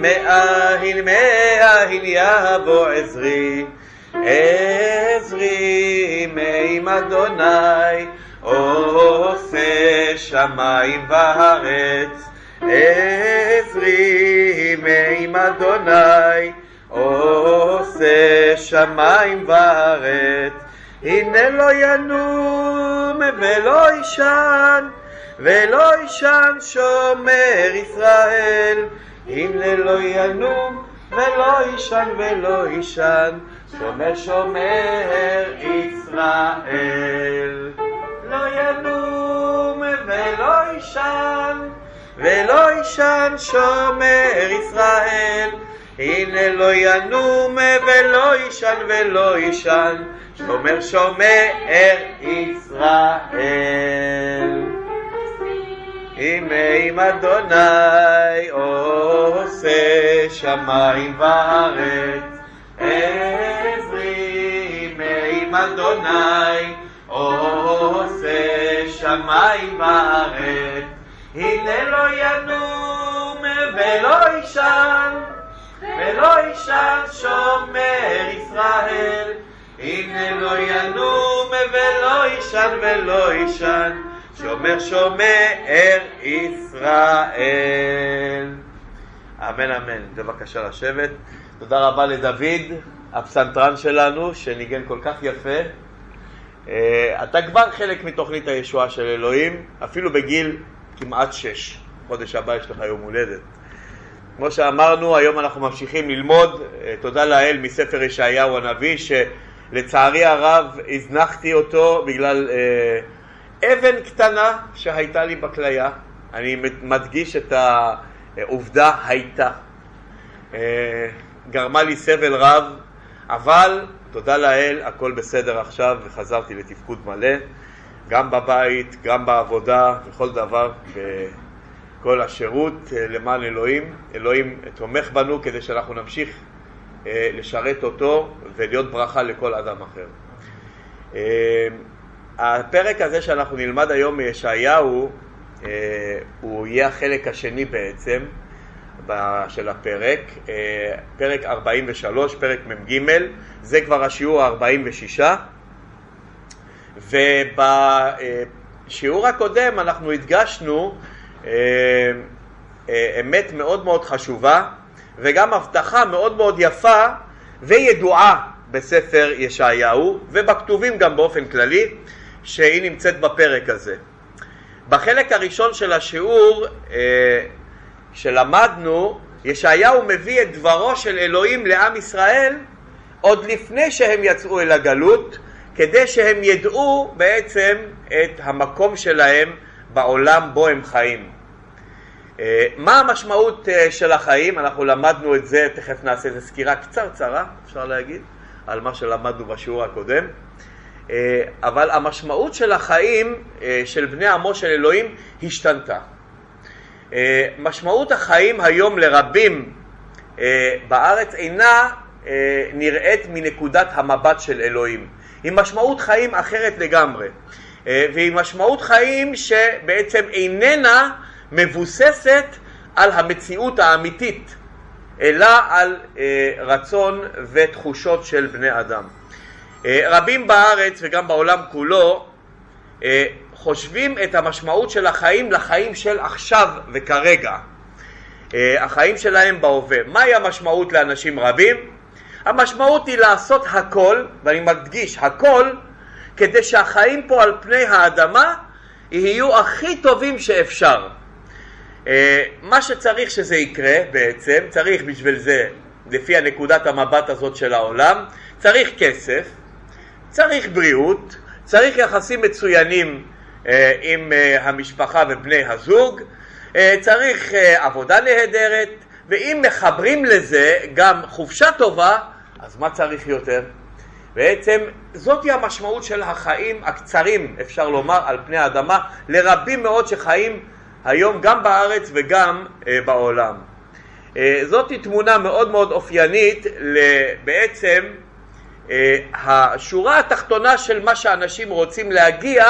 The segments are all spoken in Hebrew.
מאהיל מאהיל יבוא עזרי. עזרי מעם אדוני עושה שמיים וארץ עזרי מעם אדוני עושה שמיים וארץ הנה לא ינום ולא יישן ולא יישן שומר ישראל הנה לא ינום ולא יישן ולא יישן שומר שומר ישראל. לא ינום ולא יישן ולא יישן שומר ישראל. הנה לא ינום ולא יישן ולא יישן שומר שומר ישראל הנה עם אדוני עושה שמיים וארץ. עזרי עם אדוני עושה שמיים וארץ. הנה לא ינום ולא יישן ולא יישן שומר ישראל. הנה לא ינום ולא יישן ולא יישן שומר שומר ישראל. אמן אמן. בבקשה לשבת. תודה רבה לדוד, הפסנתרן שלנו, שניגן כל כך יפה. אתה כבר חלק מתוכנית הישועה של אלוהים, אפילו בגיל כמעט שש. חודש הבא יש לך יום הולדת. כמו שאמרנו, היום אנחנו ממשיכים ללמוד, תודה לאל, מספר ישעיהו הנביא, שלצערי הרב הזנחתי אותו בגלל... אבן קטנה שהייתה לי בכליה, אני מדגיש את העובדה הייתה, גרמה לי סבל רב, אבל תודה לאל הכל בסדר עכשיו וחזרתי לתפקוד מלא, גם בבית, גם בעבודה, בכל דבר, בכל השירות למען אלוהים. אלוהים תומך בנו כדי שאנחנו נמשיך לשרת אותו ולהיות ברכה לכל אדם אחר. הפרק הזה שאנחנו נלמד היום מישעיהו, הוא יהיה החלק השני בעצם של הפרק, פרק 43, פרק מ"ג, זה כבר השיעור ה-46, ובשיעור הקודם אנחנו הדגשנו אמת מאוד מאוד חשובה וגם הבטחה מאוד מאוד יפה וידועה בספר ישעיהו ובכתובים גם באופן כללי שהיא נמצאת בפרק הזה. בחלק הראשון של השיעור אה, שלמדנו, ישעיהו מביא את דברו של אלוהים לעם ישראל עוד לפני שהם יצאו אל הגלות, כדי שהם ידעו בעצם את המקום שלהם בעולם בו הם חיים. אה, מה המשמעות אה, של החיים? אנחנו למדנו את זה, תכף נעשה איזו סקירה קצרצרה, אפשר להגיד, על מה שלמדנו בשיעור הקודם. אבל המשמעות של החיים של בני עמו של אלוהים השתנתה. משמעות החיים היום לרבים בארץ אינה נראית מנקודת המבט של אלוהים. היא משמעות חיים אחרת לגמרי. והיא משמעות חיים שבעצם איננה מבוססת על המציאות האמיתית, אלא על רצון ותחושות של בני אדם. רבים בארץ וגם בעולם כולו חושבים את המשמעות של החיים לחיים של עכשיו וכרגע. החיים שלהם בהווה. מהי המשמעות לאנשים רבים? המשמעות היא לעשות הכל, ואני מדגיש הכל, כדי שהחיים פה על פני האדמה יהיו הכי טובים שאפשר. מה שצריך שזה יקרה בעצם, צריך בשביל זה, לפי הנקודת המבט הזאת של העולם, צריך כסף, צריך בריאות, צריך יחסים מצוינים אה, עם אה, המשפחה ובני הזוג, אה, צריך עבודה נהדרת, ואם מחברים לזה גם חופשה טובה, אז מה צריך יותר? בעצם זאתי המשמעות של החיים הקצרים, אפשר לומר, על פני האדמה, לרבים מאוד שחיים היום גם בארץ וגם אה, בעולם. אה, זאתי תמונה מאוד מאוד אופיינית בעצם השורה התחתונה של מה שאנשים רוצים להגיע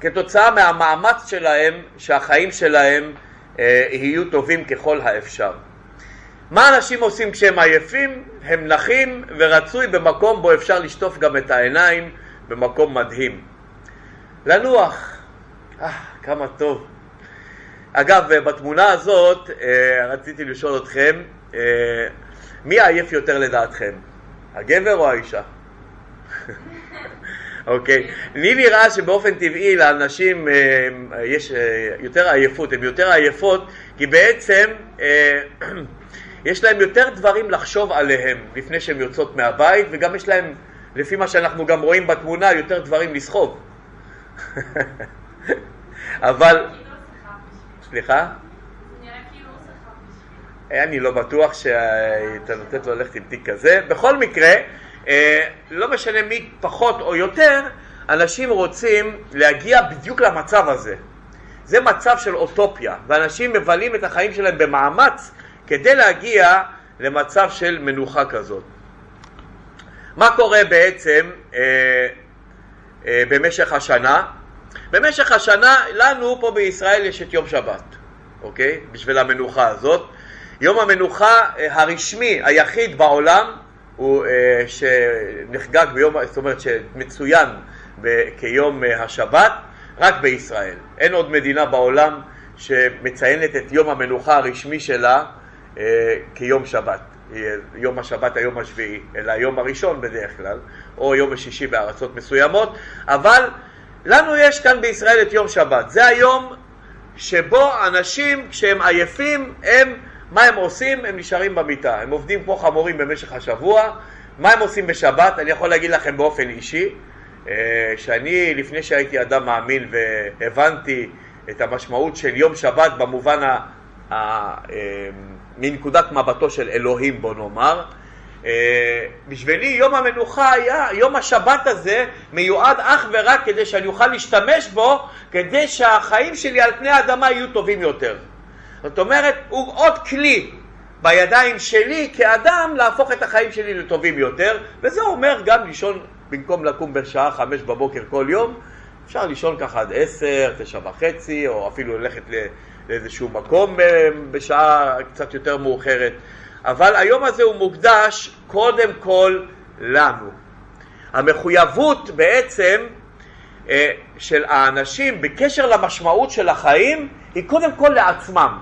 כתוצאה מהמאמץ שלהם שהחיים שלהם אה, יהיו טובים ככל האפשר. מה אנשים עושים כשהם עייפים? הם נחים ורצוי במקום בו אפשר לשטוף גם את העיניים, במקום מדהים. לנוח, אה, כמה טוב. אגב, בתמונה הזאת אה, רציתי לשאול אתכם, אה, מי עייף יותר לדעתכם, הגבר או האישה? אוקיי, לי נראה שבאופן טבעי לאנשים יש יותר עייפות, הן יותר עייפות כי בעצם יש להם יותר דברים לחשוב עליהם לפני שהן יוצאות מהבית וגם יש להם, לפי מה שאנחנו גם רואים בתמונה, יותר דברים לסחוב. אבל... סליחה? אני לא בטוח שהיית נותנת לו ללכת עם תיק כזה. בכל מקרה, אה, לא משנה מי פחות או יותר, אנשים רוצים להגיע בדיוק למצב הזה. זה מצב של אוטופיה, ואנשים מבלים את החיים שלהם במאמץ כדי להגיע למצב של מנוחה כזאת. מה קורה בעצם אה, אה, במשך השנה? במשך השנה לנו פה בישראל יש את יום שבת, אוקיי? בשביל המנוחה הזאת. יום המנוחה אה, הרשמי היחיד בעולם הוא אה, שנחגג ביום, זאת אומרת שמצוין כיום אה, השבת רק בישראל. אין עוד מדינה בעולם שמציינת את יום המנוחה הרשמי שלה כיום שבת. יום השבת היום השביעי, אלא היום הראשון בדרך כלל, או יום השישי בארצות מסוימות, אבל לנו יש כאן בישראל את יום שבת. זה היום שבו אנשים, כשהם עייפים, הם, מה הם עושים? הם נשארים במיטה. הם עובדים כמו חמורים במשך השבוע. מה הם עושים בשבת? אני יכול להגיד לכם באופן אישי, אה, שאני, לפני שהייתי אדם מאמין והבנתי את המשמעות של יום שבת במובן ה... ה אה, מנקודת מבטו של אלוהים בוא נאמר. אה, בשבילי יום המנוחה היה, יום השבת הזה מיועד אך ורק כדי שאני אוכל להשתמש בו כדי שהחיים שלי על פני האדמה יהיו טובים יותר. זאת אומרת, הוא עוד כלי בידיים שלי כאדם להפוך את החיים שלי לטובים יותר, וזה אומר גם לישון במקום לקום בשעה חמש בבוקר כל יום, אפשר לישון ככה עד עשר, תשע וחצי, או אפילו ללכת לאיזשהו מקום אה, בשעה קצת יותר מאוחרת. אבל היום הזה הוא מוקדש קודם כל לנו. המחויבות בעצם של האנשים בקשר למשמעות של החיים היא קודם כל לעצמם.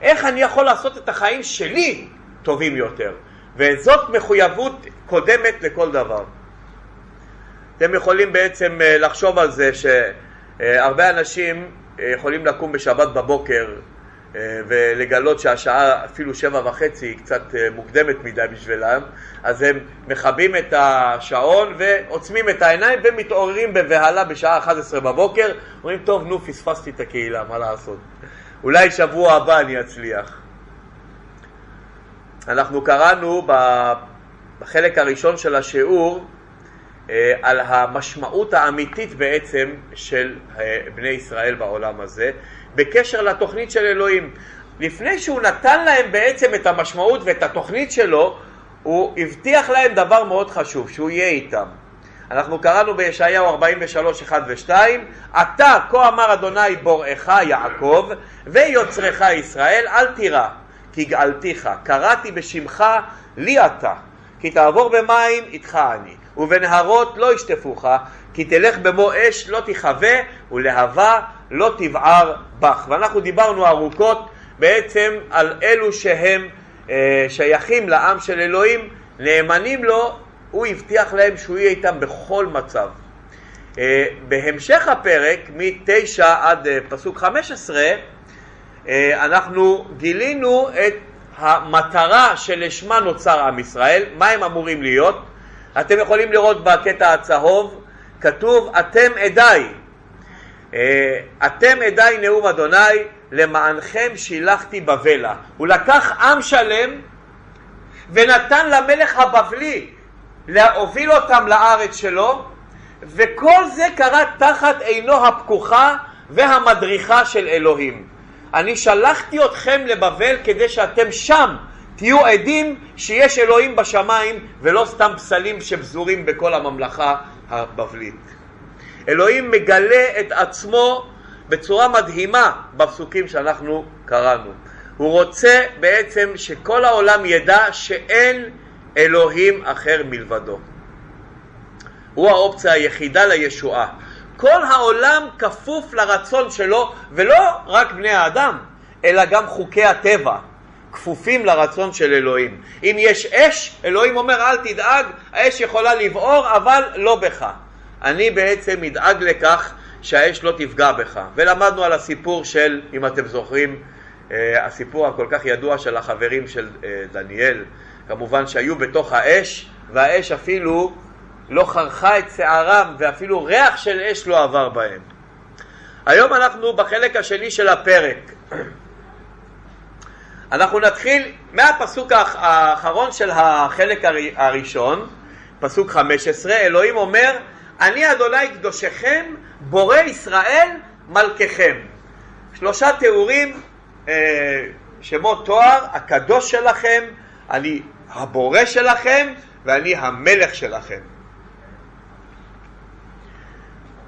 איך אני יכול לעשות את החיים שלי טובים יותר? וזאת מחויבות קודמת לכל דבר. אתם יכולים בעצם אה, לחשוב על זה שהרבה אנשים יכולים לקום בשבת בבוקר אה, ולגלות שהשעה אפילו שבע וחצי היא קצת אה, מוקדמת מדי בשבילם, אז הם מכבים את השעון ועוצמים את העיניים ומתעוררים בבהלה בשעה 11 בבוקר, אומרים טוב נו פספסתי את הקהילה, מה לעשות, אולי שבוע הבא אני אצליח. אנחנו קראנו בחלק הראשון של השיעור אה, על המשמעות האמיתית בעצם של בני ישראל בעולם הזה, בקשר לתוכנית של אלוהים. לפני שהוא נתן להם בעצם את המשמעות ואת התוכנית שלו, הוא הבטיח להם דבר מאוד חשוב, שהוא יהיה איתם. אנחנו קראנו בישעיהו 43, 1 ו-2, אתה, כה אמר אדוני בוראך יעקב, ויוצרך ישראל, אל תירא, כי גאלתיך, קראתי בשמך לי אתה, כי תעבור במים איתך אני, ובנהרות לא ישטפוך, כי תלך במו אש לא תכבה, ולהבה לא תבער בך. ואנחנו דיברנו ארוכות בעצם על אלו שהם אה, שייכים לעם של אלוהים, נאמנים לו, הוא הבטיח להם שהוא יהיה איתם בכל מצב. אה, בהמשך הפרק, מ-9 עד אה, פסוק 15, אה, אנחנו גילינו את המטרה שלשמה נוצר עם ישראל, מה הם אמורים להיות. אתם יכולים לראות בקטע הצהוב, כתוב אתם עדיי, אה, אתם עדיי נאום אדוני, למענכם שילחתי בבלה. הוא לקח עם שלם ונתן למלך הבבלי להוביל אותם לארץ שלו, וכל זה קרה תחת עינו הפקוחה והמדריכה של אלוהים. אני שלחתי אתכם לבבל כדי שאתם שם תהיו עדים שיש אלוהים בשמיים ולא סתם פסלים שפזורים בכל הממלכה הבבלית. אלוהים מגלה את עצמו בצורה מדהימה בפסוקים שאנחנו קראנו. הוא רוצה בעצם שכל העולם ידע שאין אלוהים אחר מלבדו. הוא האופציה היחידה לישועה. כל העולם כפוף לרצון שלו, ולא רק בני האדם, אלא גם חוקי הטבע כפופים לרצון של אלוהים. אם יש אש, אלוהים אומר אל תדאג, האש יכולה לבעור, אבל לא בך. אני בעצם אדאג לכך שהאש לא תפגע בך. ולמדנו על הסיפור של, אם אתם זוכרים, אה, הסיפור הכל כך ידוע של החברים של אה, דניאל, כמובן שהיו בתוך האש, והאש אפילו לא חרכה את שערם, ואפילו ריח של אש לא עבר בהם. היום אנחנו בחלק השני של הפרק. אנחנו נתחיל מהפסוק האחרון של החלק הראשון, פסוק 15, אלוהים אומר, אני אדוני קדושכם, בורא ישראל מלככם. שלושה תיאורים, אה, שמות תואר, הקדוש שלכם, אני הבורא שלכם ואני המלך שלכם.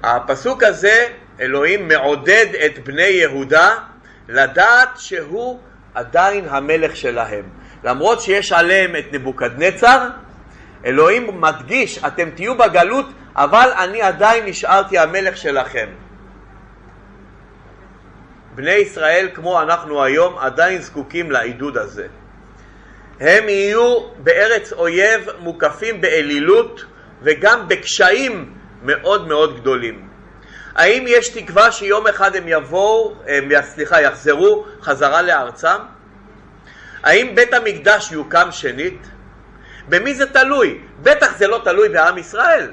הפסוק הזה, אלוהים מעודד את בני יהודה לדעת שהוא עדיין המלך שלהם. למרות שיש עליהם את נבוקדנצר, אלוהים מדגיש, אתם תהיו בגלות, אבל אני עדיין נשארתי המלך שלכם. בני ישראל, כמו אנחנו היום, עדיין זקוקים לעידוד הזה. הם יהיו בארץ אויב מוקפים באלילות וגם בקשיים מאוד מאוד גדולים. האם יש תקווה שיום אחד הם יבואו, הם, סליחה, יחזרו חזרה לארצם? האם בית המקדש יוקם שנית? במי זה תלוי? בטח זה לא תלוי בעם ישראל.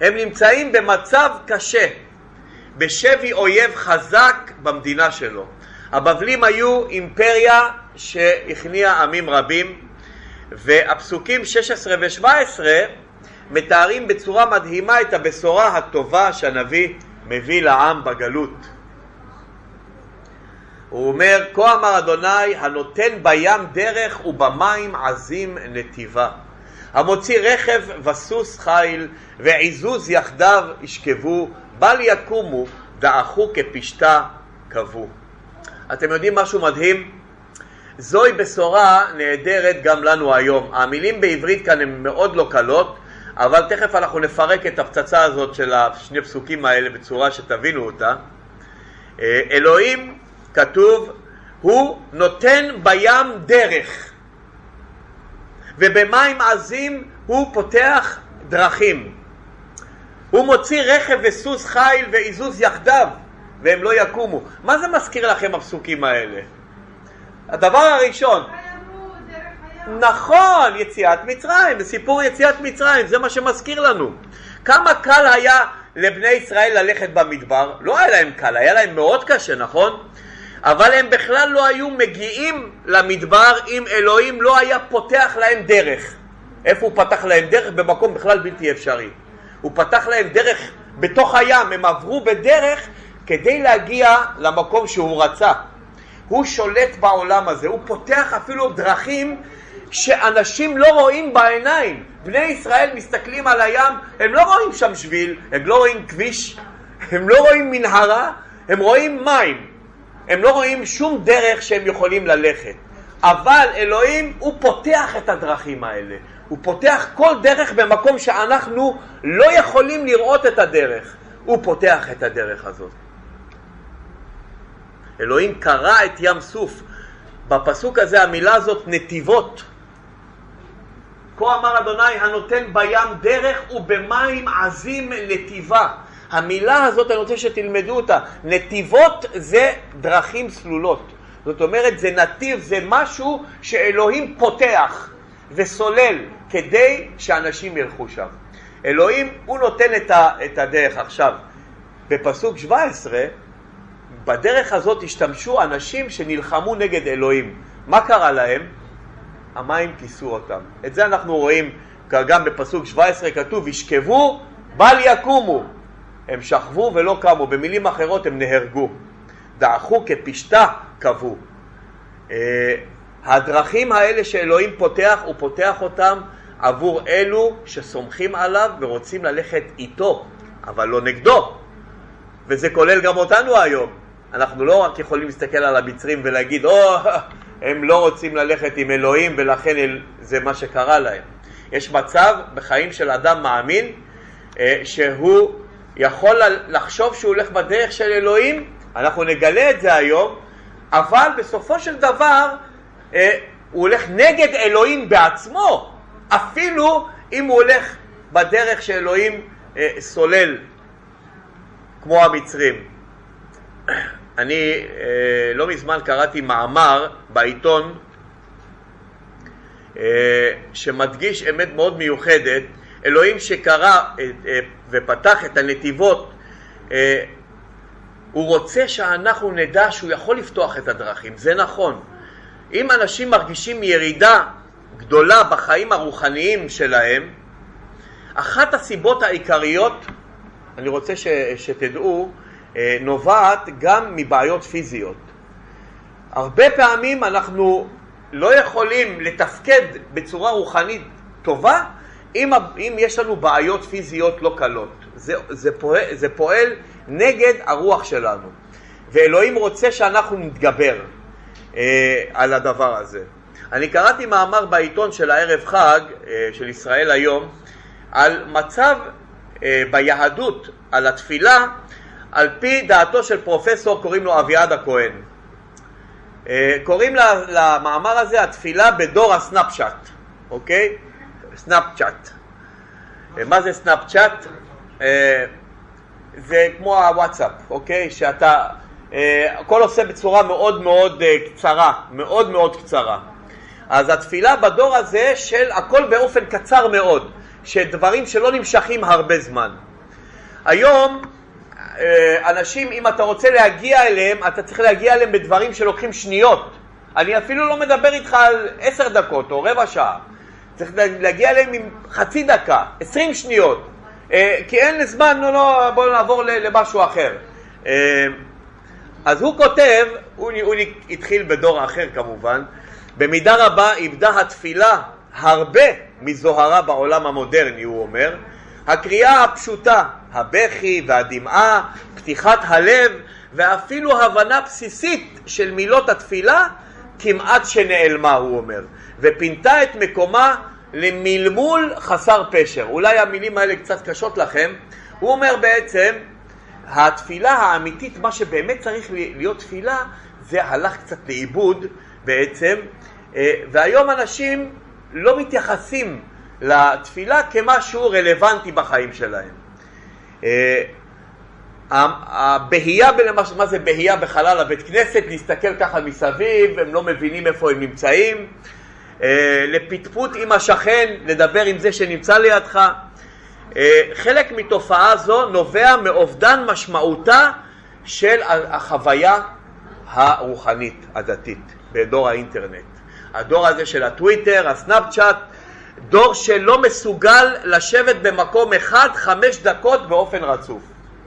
הם נמצאים במצב קשה, בשבי אויב חזק במדינה שלו. הבבלים היו אימפריה שהכניעה עמים רבים, והפסוקים 16 ו-17 מתארים בצורה מדהימה את הבשורה הטובה שהנביא מביא לעם בגלות. הוא אומר, כה אמר אדוני, הנותן בים דרך ובמים עזים נתיבה. המוציא רכב וסוס חיל ועזוז יחדיו ישכבו, בל יקומו דעכו כפשתה קבו. אתם יודעים משהו מדהים? זוהי בשורה נהדרת גם לנו היום. המילים בעברית כאן הן מאוד לא קלות, אבל תכף אנחנו נפרק את הפצצה הזאת של השני פסוקים האלה בצורה שתבינו אותה. אה, אלוהים, כתוב, הוא נותן בים דרך, ובמים עזים הוא פותח דרכים. הוא מוציא רכב וסוס חיל ועזוז יחדיו, והם לא יקומו. מה זה מזכיר לכם הפסוקים האלה? הדבר הראשון, נכון, יציאת מצרים, סיפור יציאת מצרים, זה מה שמזכיר לנו. כמה קל היה לבני ישראל ללכת במדבר? לא היה להם קל, היה להם מאוד קשה, נכון? אבל הם בכלל לא היו מגיעים למדבר אם אלוהים לא היה פותח להם דרך. איפה הוא פתח להם דרך? במקום בכלל בלתי אפשרי. הוא פתח להם דרך בתוך הים, הם עברו בדרך כדי להגיע למקום שהוא רצה. הוא שולט בעולם הזה, הוא פותח אפילו דרכים שאנשים לא רואים בעיניים. בני ישראל מסתכלים על הים, הם לא רואים שם שביל, הם לא רואים כביש, הם לא רואים מנהרה, הם רואים מים. הם לא רואים שום דרך שהם יכולים ללכת. אבל אלוהים, הוא פותח את הדרכים האלה. הוא פותח כל דרך במקום שאנחנו לא יכולים לראות את הדרך. הוא פותח את הדרך הזאת. אלוהים קרא את ים סוף. בפסוק הזה המילה הזאת נתיבות. כה אמר אדוני הנותן בים דרך ובמים עזים נתיבה. המילה הזאת אני רוצה שתלמדו אותה. נתיבות זה דרכים סלולות. זאת אומרת זה נתיב, זה משהו שאלוהים פותח וסולל כדי שאנשים ילכו שם. אלוהים הוא נותן את הדרך עכשיו. בפסוק 17 בדרך הזאת השתמשו אנשים שנלחמו נגד אלוהים. מה קרה להם? המים כיסו אותם. את זה אנחנו רואים גם בפסוק 17 כתוב, ישכבו בל יקומו. הם שכבו ולא קמו, במילים אחרות הם נהרגו. דעכו כפשתה קבעו. אה, הדרכים האלה שאלוהים פותח, הוא פותח אותם עבור אלו שסומכים עליו ורוצים ללכת איתו, אבל לא נגדו. וזה כולל גם אותנו היום. אנחנו לא רק יכולים להסתכל על המצרים ולהגיד, או, הם לא רוצים ללכת עם אלוהים ולכן זה מה שקרה להם. יש מצב בחיים של אדם מאמין אה, שהוא יכול לחשוב שהוא הולך בדרך של אלוהים, אנחנו נגלה את זה היום, אבל בסופו של דבר אה, הוא הולך נגד אלוהים בעצמו, אפילו אם הוא הולך בדרך שאלוהים אה, סולל, כמו המצרים. אני אה, לא מזמן קראתי מאמר בעיתון אה, שמדגיש אמת מאוד מיוחדת, אלוהים שקרא אה, ופתח את הנתיבות, הוא רוצה שאנחנו נדע שהוא יכול לפתוח את הדרכים, זה נכון. אם אנשים מרגישים ירידה גדולה בחיים הרוחניים שלהם, אחת הסיבות העיקריות, אני רוצה ש, שתדעו, נובעת גם מבעיות פיזיות. הרבה פעמים אנחנו לא יכולים לתפקד בצורה רוחנית טובה אם, אם יש לנו בעיות פיזיות לא קלות. זה, זה, פועל, זה פועל נגד הרוח שלנו. ואלוהים רוצה שאנחנו נתגבר אה, על הדבר הזה. אני קראתי מאמר בעיתון של הערב חג, אה, של ישראל היום, על מצב אה, ביהדות, על התפילה, על פי דעתו של פרופסור, קוראים לו אביעד הכהן. אה, קוראים למאמר הזה התפילה בדור הסנאפצ'אט, אוקיי? סנאפצ'אט. אה, מה זה סנאפצ'אט? אה, זה כמו הוואטסאפ, אוקיי? שאתה, הכל עושה בצורה מאוד מאוד קצרה, מאוד מאוד קצרה. אז התפילה בדור הזה של הכל באופן קצר מאוד, שדברים שלא נמשכים הרבה זמן. היום אנשים, אם אתה רוצה להגיע אליהם, אתה צריך להגיע אליהם בדברים שלוקחים שניות. אני אפילו לא מדבר איתך על עשר דקות או רבע שעה. צריך להגיע אליהם עם חצי דקה, עשרים שניות. אה, כי אין זמן, לא, לא, בואו נעבור למשהו אחר. אה, אז הוא כותב, הוא, הוא התחיל בדור אחר כמובן, במידה רבה איבדה התפילה הרבה מזוהרה בעולם המודרני, הוא אומר. הקריאה הפשוטה הבכי והדמעה, פתיחת הלב ואפילו הבנה בסיסית של מילות התפילה כמעט שנעלמה, הוא אומר, ופינתה את מקומה למלמול חסר פשר. אולי המילים האלה קצת קשות לכם. הוא אומר בעצם, התפילה האמיתית, מה שבאמת צריך להיות תפילה, זה הלך קצת לאיבוד בעצם, אה, והיום אנשים לא מתייחסים לתפילה כמשהו רלוונטי בחיים שלהם. אה, הבהייה, מה זה בהייה בחלל הבית כנסת, להסתכל ככה מסביב, הם לא מבינים איפה הם נמצאים, אה, לפטפוט עם השכן, לדבר עם זה שנמצא לידך. אה, חלק מתופעה זו נובע מאובדן משמעותה של החוויה הרוחנית, הדתית, בדור האינטרנט. הדור הזה של הטוויטר, הסנאפצ'אט, דור שלא מסוגל לשבת במקום אחד חמש דקות באופן רצוף,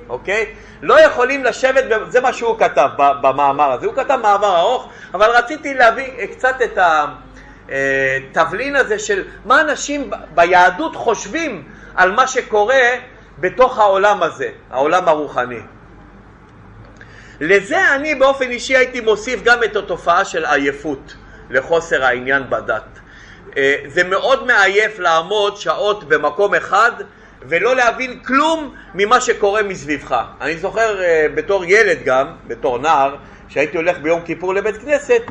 אוקיי? לא יכולים לשבת, זה מה שהוא כתב במאמר הזה, הוא כתב מאמר ארוך, אבל רציתי להביא קצת את התבלין הזה של מה אנשים ביהדות חושבים על מה שקורה בתוך העולם הזה, העולם הרוחני. לזה אני באופן אישי הייתי מוסיף גם את התופעה של עייפות לחוסר העניין בדת. אה, זה מאוד מעייף לעמוד שעות במקום אחד ולא להבין כלום ממה שקורה מסביבך. אני זוכר אה, בתור ילד גם, בתור נער, שהייתי הולך ביום כיפור לבית כנסת,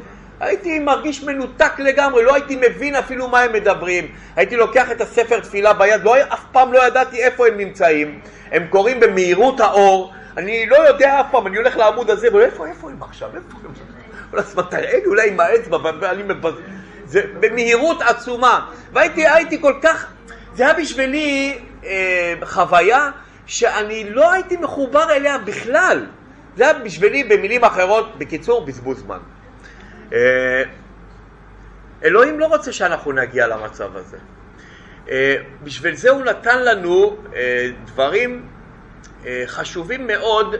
הייתי מרגיש מנותק לגמרי, לא הייתי מבין אפילו מה הם מדברים. הייתי לוקח את הספר תפילה ביד, לא, אף פעם לא ידעתי איפה הם נמצאים. הם קוראים במהירות האור, אני לא יודע אף פעם, אני הולך לעמוד הזה, אבל איפה, הם עכשיו? איפה הם? כל הזמן תראה לי אולי עם האצבע, ואני מבז... זה במהירות עצומה. והייתי כל כך, זה היה בשבילי אה, חוויה שאני לא הייתי מחובר אליה בכלל. זה היה בשבילי, במילים אחרות, בקיצור, בזבוז זמן. אה, אלוהים לא רוצה שאנחנו נגיע למצב הזה. אה, בשביל זה הוא נתן לנו אה, דברים אה, חשובים מאוד,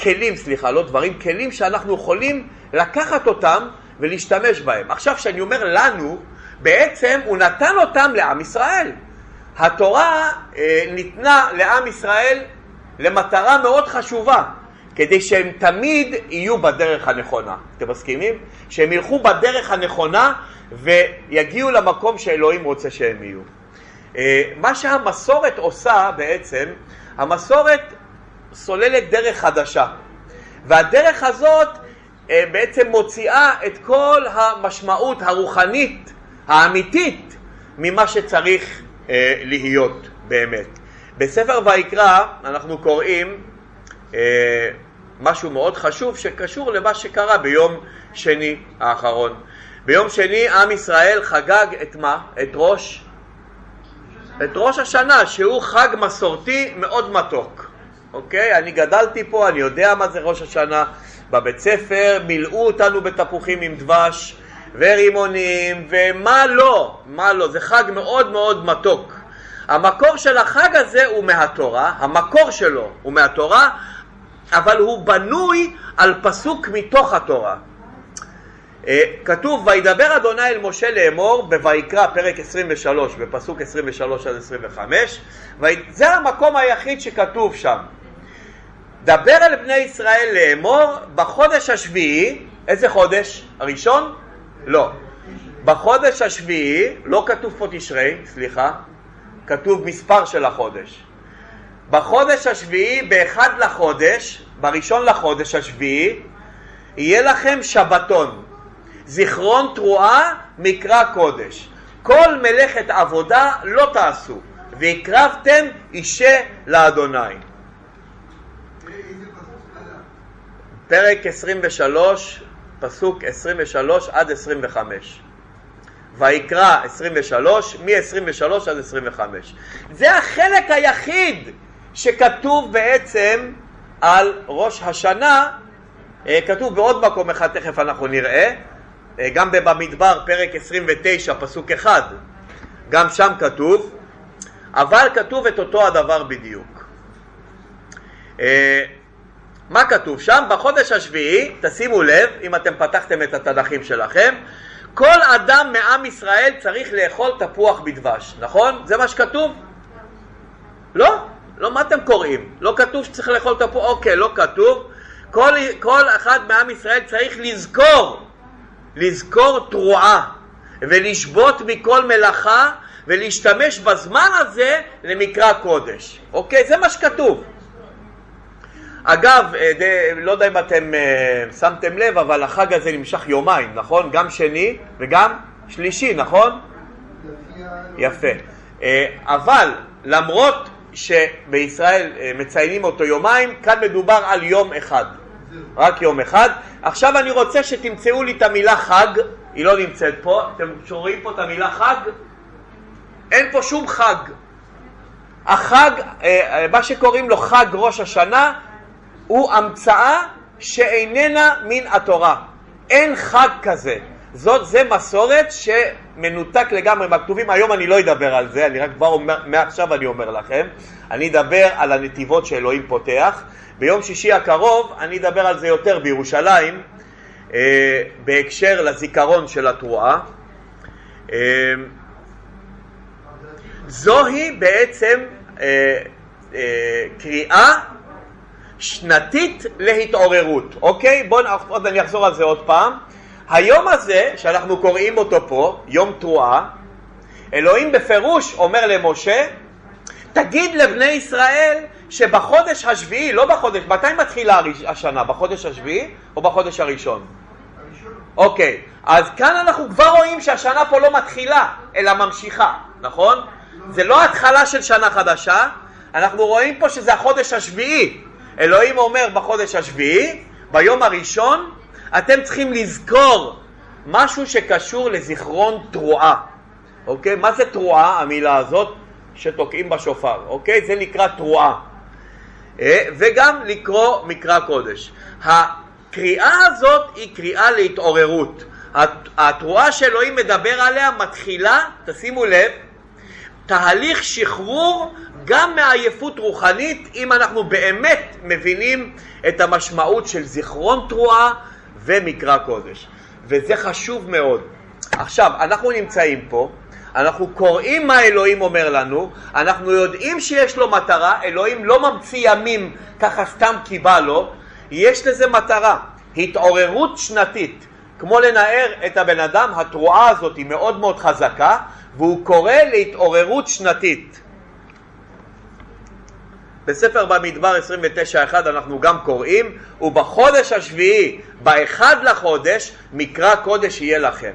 כלים, סליחה, לא דברים, כלים שאנחנו יכולים לקחת אותם ולהשתמש בהם. עכשיו, כשאני אומר לנו, בעצם הוא נתן אותם לעם ישראל. התורה אה, ניתנה לעם ישראל למטרה מאוד חשובה, כדי שהם תמיד יהיו בדרך הנכונה. אתם מסכימים? שהם ילכו בדרך הנכונה ויגיעו למקום שאלוהים רוצה שהם יהיו. אה, מה שהמסורת עושה בעצם, המסורת סוללת דרך חדשה. והדרך הזאת בעצם מוציאה את כל המשמעות הרוחנית, האמיתית, ממה שצריך אה, להיות באמת. בספר ויקרא אנחנו קוראים אה, משהו מאוד חשוב שקשור למה שקרה ביום שני האחרון. ביום שני עם ישראל חגג את מה? את ראש? את ראש השנה, שהוא חג מסורתי מאוד מתוק. אוקיי? אני גדלתי פה, אני יודע מה זה ראש השנה. בבית ספר מילאו אותנו בתפוחים עם דבש ורימונים ומה לא, מה לא, זה חג מאוד מאוד מתוק. המקור של החג הזה הוא מהתורה, המקור שלו הוא מהתורה, אבל הוא בנוי על פסוק מתוך התורה. אה, כתוב, וידבר אדוני אל משה לאמור בויקרא פרק 23, בפסוק 23 עד 25, זה המקום היחיד שכתוב שם. דבר אל בני ישראל לאמור בחודש השביעי, איזה חודש? הראשון? לא. בחודש השביעי, לא כתוב פה תשרי, סליחה, כתוב מספר של החודש. בחודש השביעי, באחד לחודש, בראשון לחודש השביעי, יהיה לכם שבתון, זיכרון תרועה, מקרא קודש. כל מלאכת עבודה לא תעשו, והקרבתם אישה לאדוני. פרק 23, פסוק 23 עד 25. ויקרא 23, מ-23 עד 25. זה החלק היחיד שכתוב בעצם על ראש השנה, אה, כתוב בעוד מקום אחד, תכף אנחנו נראה, אה, גם במדבר, פרק 29, פסוק 1, גם שם כתוב, אבל כתוב את אותו הדבר בדיוק. מה כתוב שם? בחודש השביעי, תשימו לב, אם אתם פתחתם את התנ"כים שלכם, כל אדם מעם ישראל צריך לאכול תפוח בדבש, נכון? זה מה שכתוב? לא? לא, מה אתם קוראים? לא כתוב שצריך לאכול תפוח? אוקיי, לא כתוב. כל, כל אחד מעם ישראל צריך לזכור, לזכור תרועה ולשבות מכל מלאכה ולהשתמש בזמן הזה למקרא קודש. אוקיי? זה מה שכתוב. אגב, אה, לא יודע אם אתם uh, שמתם לב, אבל החג הזה נמשך יומיים, נכון? גם שני וגם שלישי, נכון? יפה. Uh, אבל למרות שבישראל מציינים אותו יומיים, כאן מדובר על יום אחד. רק יום אחד. עכשיו אני רוצה שתמצאו לי את המילה חג, היא לא נמצאת פה. אתם רואים פה את המילה חג? אין פה שום חג. החג, מה שקוראים לו חג ראש השנה, הוא המצאה שאיננה מן התורה. אין חג כזה. זאת, זה מסורת שמנותק לגמרי מהכתובים. היום אני לא אדבר על זה, אני רק כבר אומר, מעכשיו אני אומר לכם. אני אדבר על הנתיבות שאלוהים פותח. ביום שישי הקרוב אני אדבר על זה יותר בירושלים, אה, בהקשר לזיכרון של התרועה. אה, זוהי בעצם אה, אה, קריאה שנתית להתעוררות, אוקיי? בואו עוד אני אחזור על זה עוד פעם. היום הזה, שאנחנו קוראים אותו פה, יום תרועה, אלוהים בפירוש אומר למשה, תגיד לבני ישראל שבחודש השביעי, לא בחודש, מתי מתחילה השנה? בחודש השביעי או בחודש הראשון? אוקיי, אז כאן אנחנו כבר רואים שהשנה פה לא מתחילה, אלא ממשיכה, נכון? זה לא התחלה של שנה חדשה, אנחנו רואים פה שזה החודש השביעי, אלוהים אומר בחודש השביעי, ביום הראשון, אתם צריכים לזכור משהו שקשור לזיכרון תרועה. אוקיי? מה זה תרועה, המילה הזאת, שתוקעים בשופר? אוקיי? זה נקרא תרועה. אה, וגם לקרוא מקרא קודש. הקריאה הזאת היא קריאה להתעוררות. התרועה שאלוהים מדבר עליה מתחילה, תשימו לב, תהליך שחרור גם מעייפות רוחנית, אם אנחנו באמת מבינים את המשמעות של זיכרון תרועה ומקרא קודש. וזה חשוב מאוד. עכשיו, אנחנו נמצאים פה, אנחנו קוראים מה אלוהים אומר לנו, אנחנו יודעים שיש לו מטרה, אלוהים לא ממציא ימים ככה סתם כי בא לו, יש לזה מטרה, התעוררות שנתית. כמו לנער את הבן אדם, התרועה הזאת היא מאוד מאוד חזקה, והוא קורא להתעוררות שנתית. בספר במדבר 29.1 אנחנו גם קוראים, ובחודש השביעי, באחד לחודש, מקרא קודש יהיה לכם.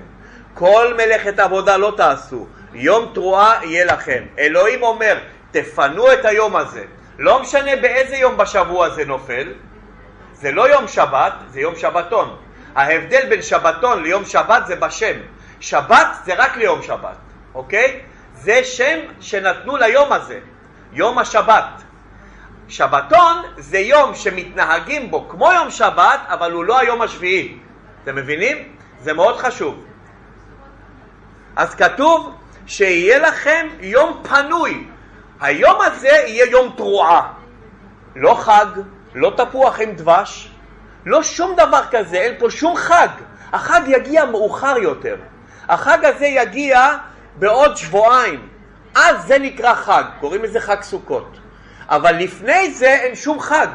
כל מלאכת עבודה לא תעשו, יום תרועה יהיה לכם. אלוהים אומר, תפנו את היום הזה. לא משנה באיזה יום בשבוע זה נופל, זה לא יום שבת, זה יום שבתון. ההבדל בין שבתון ליום שבת זה בשם. שבת זה רק ליום שבת, אוקיי? זה שם שנתנו ליום הזה, יום השבת. שבתון זה יום שמתנהגים בו כמו יום שבת, אבל הוא לא היום השביעי. אתם מבינים? זה מאוד חשוב. אז כתוב שיהיה לכם יום פנוי. היום הזה יהיה יום תרועה. לא חג, לא תפוח עם דבש, לא שום דבר כזה, אין פה שום חג. החג יגיע מאוחר יותר. החג הזה יגיע בעוד שבועיים. אז זה נקרא חג, קוראים לזה חג סוכות. אבל לפני זה אין שום חג.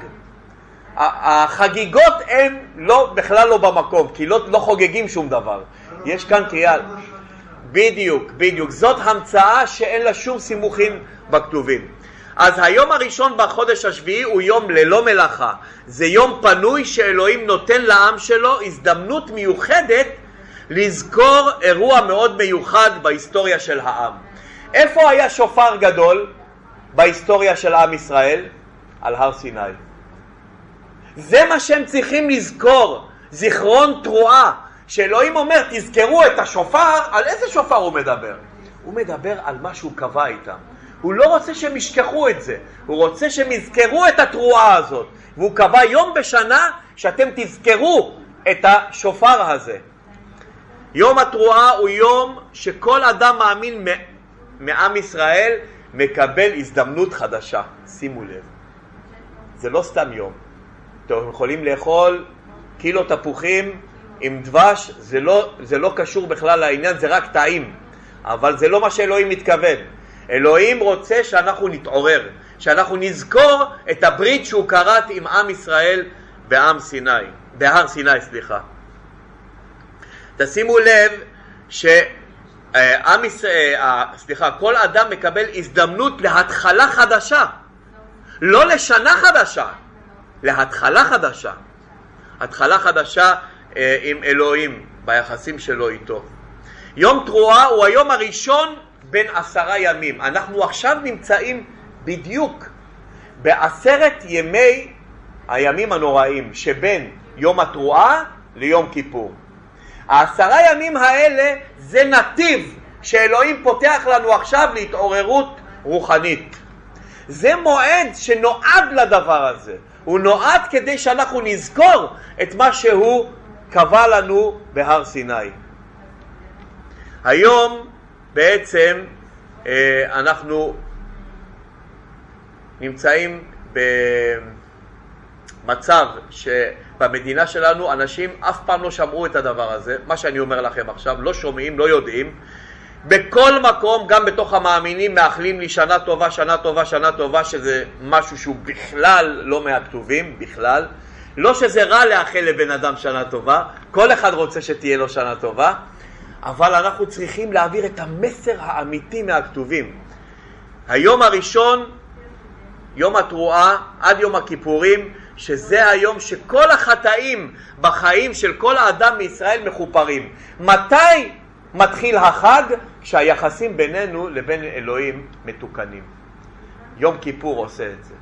החגיגות הן לא, בכלל לא במקום, כי לא, לא חוגגים שום דבר. יש כאן קריאה... בדיוק, בדיוק. זאת המצאה שאין לה שום סימוכים בכתובים. אז היום הראשון בחודש השביעי הוא יום ללא מלאכה. זה יום פנוי שאלוהים נותן לעם שלו הזדמנות מיוחדת לזכור אירוע מאוד מיוחד בהיסטוריה של העם. איפה היה שופר גדול בהיסטוריה של עם ישראל? על הר סיני. זה מה שהם צריכים לזכור, זיכרון תרועה, שאלוהים אומר תזכרו את השופר, על איזה שופר הוא מדבר? הוא מדבר על מה שהוא קבע איתם. הוא לא רוצה שהם ישכחו את זה, הוא רוצה שהם יזכרו את התרועה הזאת, והוא קבע יום בשנה שאתם תזכרו את השופר הזה. יום התרועה הוא יום שכל אדם מאמין מעם ישראל מקבל הזדמנות חדשה, שימו לב. זה לא סתם יום. אתם יכולים לאכול קילו תפוחים עם דבש, זה לא, זה לא קשור בכלל לעניין, זה רק טעים. אבל זה לא מה שאלוהים מתכוון. אלוהים רוצה שאנחנו נתעורר, שאנחנו נזכור את הברית שהוא כרת עם עם ישראל בעם סיני, בהר סיני, סליחה. תשימו לב שעם ישראל, אה, סליחה, כל אדם מקבל הזדמנות להתחלה חדשה, לא לשנה חדשה, להתחלה חדשה. התחלה חדשה אה, עם אלוהים, ביחסים שלו איתו. יום תרועה הוא היום הראשון בין עשרה ימים. אנחנו עכשיו נמצאים בדיוק בעשרת ימי הימים הנוראים שבין יום התרועה ליום כיפור. העשרה ימים האלה זה נתיב שאלוהים פותח לנו עכשיו להתעוררות רוחנית. זה מועד שנועד לדבר הזה. הוא נועד כדי שאנחנו נזכור את מה שהוא קבע לנו בהר סיני. היום בעצם אה, אנחנו נמצאים במצב שבמדינה שלנו אנשים אף פעם לא שמעו את הדבר הזה, מה שאני אומר לכם עכשיו, לא שומעים, לא יודעים. בכל מקום, גם בתוך המאמינים, מאחלים לי שנה טובה, שנה טובה, שנה טובה, שזה משהו שהוא בכלל לא מהכתובים, בכלל. לא שזה רע לאחל לבן אדם שנה טובה, כל אחד רוצה שתהיה לו שנה טובה, אבל אנחנו צריכים להעביר את המסר האמיתי מהכתובים. היום הראשון, יום התרועה, עד יום הכיפורים, שזה היום שכל החטאים בחיים של כל האדם מישראל מכופרים. מתי מתחיל החג? כשהיחסים בינינו לבין אלוהים מתוקנים. יום כיפור עושה את זה.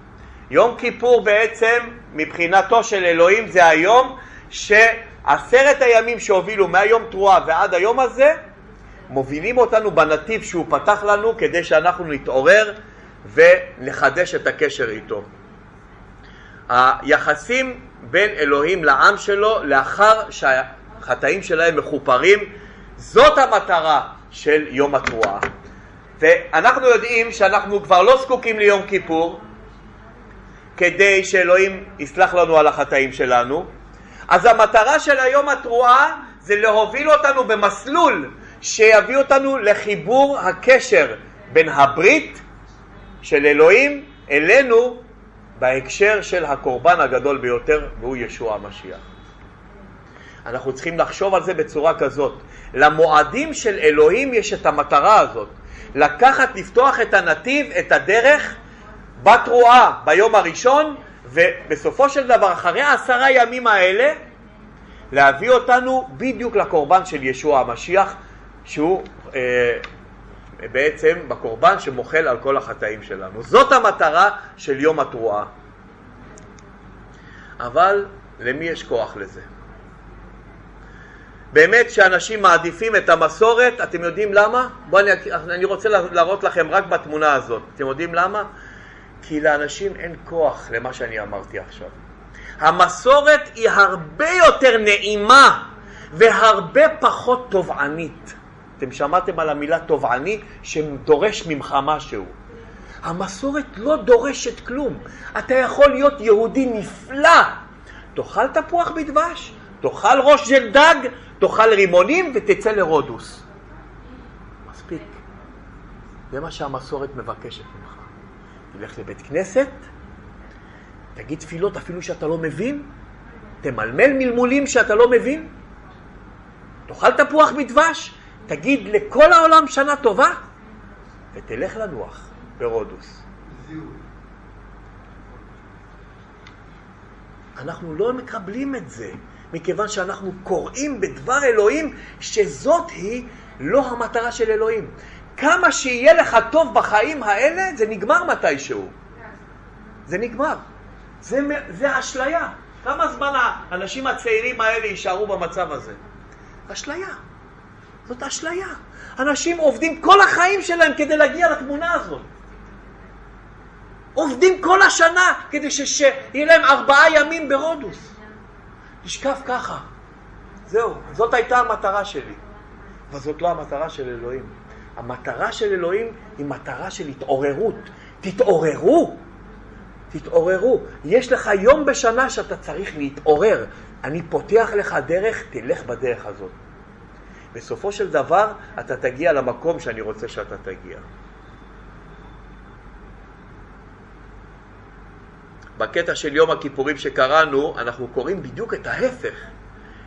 יום כיפור בעצם מבחינתו של אלוהים זה היום שעשרת הימים שהובילו מהיום תרועה ועד היום הזה מובילים אותנו בנתיב שהוא פתח לנו כדי שאנחנו נתעורר ונחדש את הקשר איתו. היחסים בין אלוהים לעם שלו לאחר שהחטאים שלהם מכופרים זאת המטרה של יום התרועה. ואנחנו יודעים שאנחנו כבר לא זקוקים ליום כיפור כדי שאלוהים יסלח לנו על החטאים שלנו. אז המטרה של היום התרועה זה להוביל אותנו במסלול שיביא אותנו לחיבור הקשר בין הברית של אלוהים אלינו בהקשר של הקורבן הגדול ביותר, והוא ישוע המשיח. אנחנו צריכים לחשוב על זה בצורה כזאת. למועדים של אלוהים יש את המטרה הזאת, לקחת, לפתוח את הנתיב, את הדרך, בתרועה ביום הראשון, ובסופו של דבר, אחרי העשרה ימים האלה, להביא אותנו בדיוק לקורבן של ישוע המשיח, שהוא אה, בעצם בקורבן שמוחל על כל החטאים שלנו. זאת המטרה של יום התרועה. אבל למי יש כוח לזה? באמת שאנשים מעדיפים את המסורת, אתם יודעים למה? בואו אני, אני רוצה להראות לכם רק בתמונה הזאת. אתם יודעים למה? כי לאנשים אין כוח למה שאני אמרתי עכשיו. המסורת היא הרבה יותר נעימה והרבה פחות תובענית. אתם שמעתם על המילה תובעני שדורש ממך משהו. המסורת לא דורשת כלום. אתה יכול להיות יהודי נפלא. תאכל תפוח בדבש, תאכל ראש של דג, תאכל רימונים ותצא לרודוס. מספיק. זה מה שהמסורת מבקשת ממך. תלך לבית כנסת, תגיד תפילות אפילו שאתה לא מבין, תמלמל מלמולים שאתה לא מבין, תאכל תפוח בדבש, תגיד לכל העולם שנה טובה, ותלך לנוח ברודוס. אנחנו לא מקבלים את זה, מכיוון שאנחנו קוראים בדבר אלוהים שזאת היא לא המטרה של אלוהים. כמה שיהיה לך טוב בחיים האלה, זה נגמר מתישהו. זה נגמר. זה, זה אשליה. כמה זמן האנשים הצעירים האלה יישארו במצב הזה? אשליה. זאת אשליה. אנשים עובדים כל החיים שלהם כדי להגיע לתמונה הזאת. עובדים כל השנה כדי שיהיה להם ארבעה ימים ברודוס. לשכב ככה. זהו, זאת הייתה המטרה שלי. אבל זאת לא המטרה של אלוהים. המטרה של אלוהים היא מטרה של התעוררות. תתעוררו! תתעוררו. יש לך יום בשנה שאתה צריך להתעורר. אני פותח לך דרך, תלך בדרך הזאת. בסופו של דבר אתה תגיע למקום שאני רוצה שאתה תגיע. בקטע של יום הכיפורים שקראנו, אנחנו קוראים בדיוק את ההפך.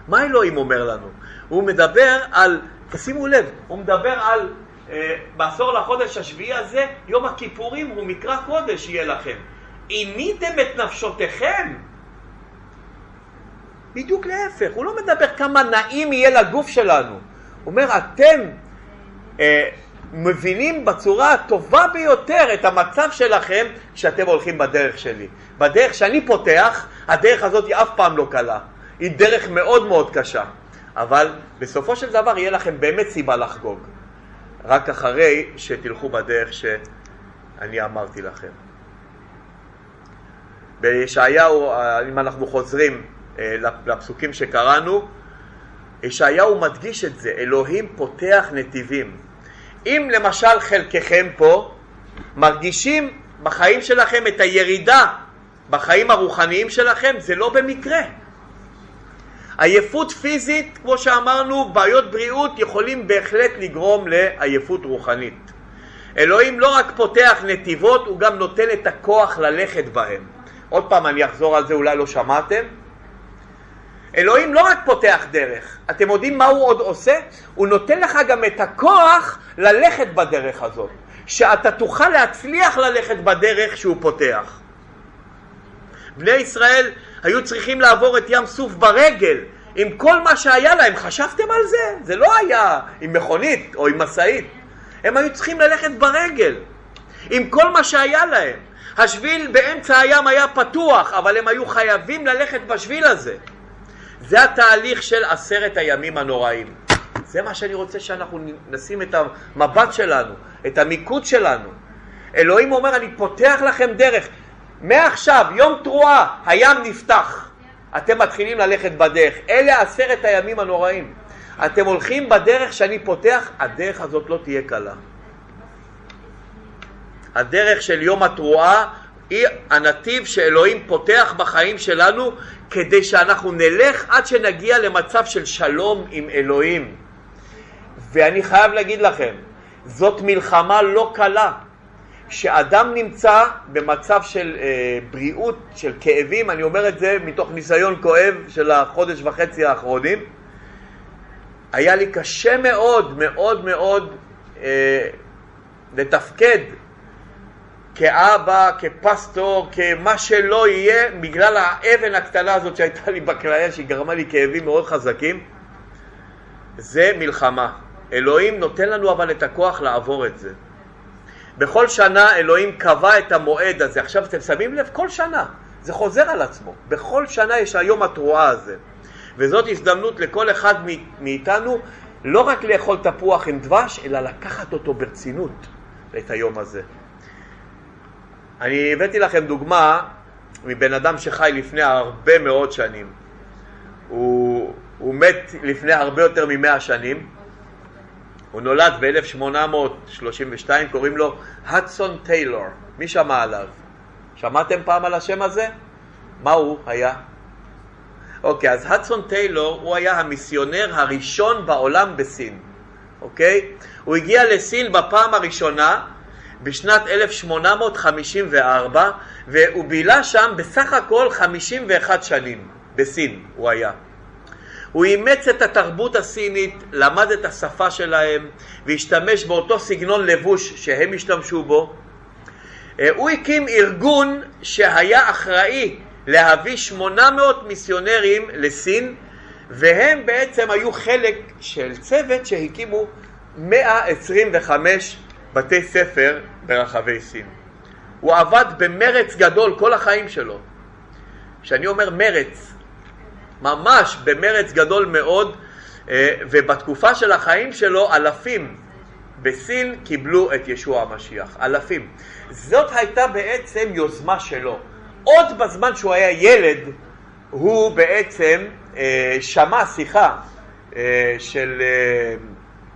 מה אלוהים אומר לנו? הוא מדבר על, תשימו לב, הוא מדבר על אה, בעשור לחודש השביעי הזה, יום הכיפורים הוא מקרא קודש יהיה לכם. עיניתם את נפשותיכם. בדיוק להפך, הוא לא מדבר כמה נעים יהיה לגוף שלנו. אומר, אתם אה, מבינים בצורה הטובה ביותר את המצב שלכם כשאתם הולכים בדרך שלי. בדרך שאני פותח, הדרך הזאת היא אף פעם לא קלה. היא דרך מאוד מאוד קשה. אבל בסופו של דבר יהיה לכם באמת סיבה לחגוג. רק אחרי שתלכו בדרך שאני אמרתי לכם. בישעיהו, אם אנחנו חוזרים אה, לפסוקים שקראנו, ישעיהו מדגיש את זה, אלוהים פותח נתיבים. אם למשל חלקכם פה מרגישים בחיים שלכם את הירידה בחיים הרוחניים שלכם, זה לא במקרה. עייפות פיזית, כמו שאמרנו, בעיות בריאות יכולים בהחלט לגרום לעייפות רוחנית. אלוהים לא רק פותח נתיבות, הוא גם נותן את הכוח ללכת בהם. עוד פעם אני אחזור על זה, אולי לא שמעתם. אלוהים לא רק פותח דרך, אתם יודעים מה הוא עוד עושה? הוא נותן לך גם את הכוח ללכת בדרך הזאת, שאתה תוכל להצליח ללכת בדרך שהוא פותח. בני ישראל היו צריכים לעבור את ים סוף ברגל, עם כל מה שהיה להם, חשבתם על זה? זה לא היה עם מכונית או עם משאית, הם היו צריכים ללכת ברגל, עם כל מה שהיה להם. השביל באמצע הים היה פתוח, אבל הם היו חייבים ללכת בשביל הזה. זה התהליך של עשרת הימים הנוראים. זה מה שאני רוצה שאנחנו נשים את המבט שלנו, את המיקוד שלנו. אלוהים אומר, אני פותח לכם דרך. מעכשיו, יום תרועה, הים נפתח. אתם מתחילים ללכת בדרך. אלה עשרת הימים הנוראים. אתם הולכים בדרך שאני פותח, הדרך הזאת לא תהיה קלה. הדרך של יום התרועה היא הנתיב שאלוהים פותח בחיים שלנו כדי שאנחנו נלך עד שנגיע למצב של שלום עם אלוהים. ואני חייב להגיד לכם, זאת מלחמה לא קלה. שאדם נמצא במצב של אה, בריאות, של כאבים, אני אומר את זה מתוך ניסיון כואב של החודש וחצי האחרונים, היה לי קשה מאוד, מאוד מאוד אה, לתפקד כאבא, כפסטור, כמה שלא יהיה, בגלל האבן הקטנה הזאת שהייתה לי בכליה, שהיא גרמה לי כאבים מאוד חזקים, זה מלחמה. אלוהים נותן לנו אבל את הכוח לעבור את זה. בכל שנה אלוהים קבע את המועד הזה. עכשיו אתם שמים לב? כל שנה. זה חוזר על עצמו. בכל שנה יש היום התרועה הזה. וזאת הזדמנות לכל אחד מאיתנו לא רק לאכול תפוח עם דבש, אלא לקחת אותו ברצינות, את היום הזה. אני הבאתי לכם דוגמה מבן אדם שחי לפני הרבה מאוד שנים. הוא, הוא מת לפני הרבה יותר ממאה שנים. הוא נולד ב-1832, קוראים לו הדסון טיילור. מי שמע עליו? שמעתם פעם על השם הזה? מה הוא היה? אוקיי, אז הדסון טיילור הוא היה המיסיונר הראשון בעולם בסין, אוקיי? הוא הגיע לסין בפעם הראשונה בשנת 1854 והוא בילה שם בסך הכל 51 שנים, בסין הוא היה. הוא אימץ את התרבות הסינית, למד את השפה שלהם והשתמש באותו סגנון לבוש שהם השתמשו בו. אה, הוא הקים ארגון שהיה אחראי להביא 800 מיסיונרים לסין והם בעצם היו חלק של צוות שהקימו 125 בתי ספר ברחבי סין. הוא עבד במרץ גדול כל החיים שלו. כשאני אומר מרץ, ממש במרץ גדול מאוד, אה, ובתקופה של החיים שלו אלפים בסין קיבלו את ישוע המשיח, אלפים. זאת הייתה בעצם יוזמה שלו. עוד בזמן שהוא היה ילד, הוא בעצם אה, שמע שיחה אה, של,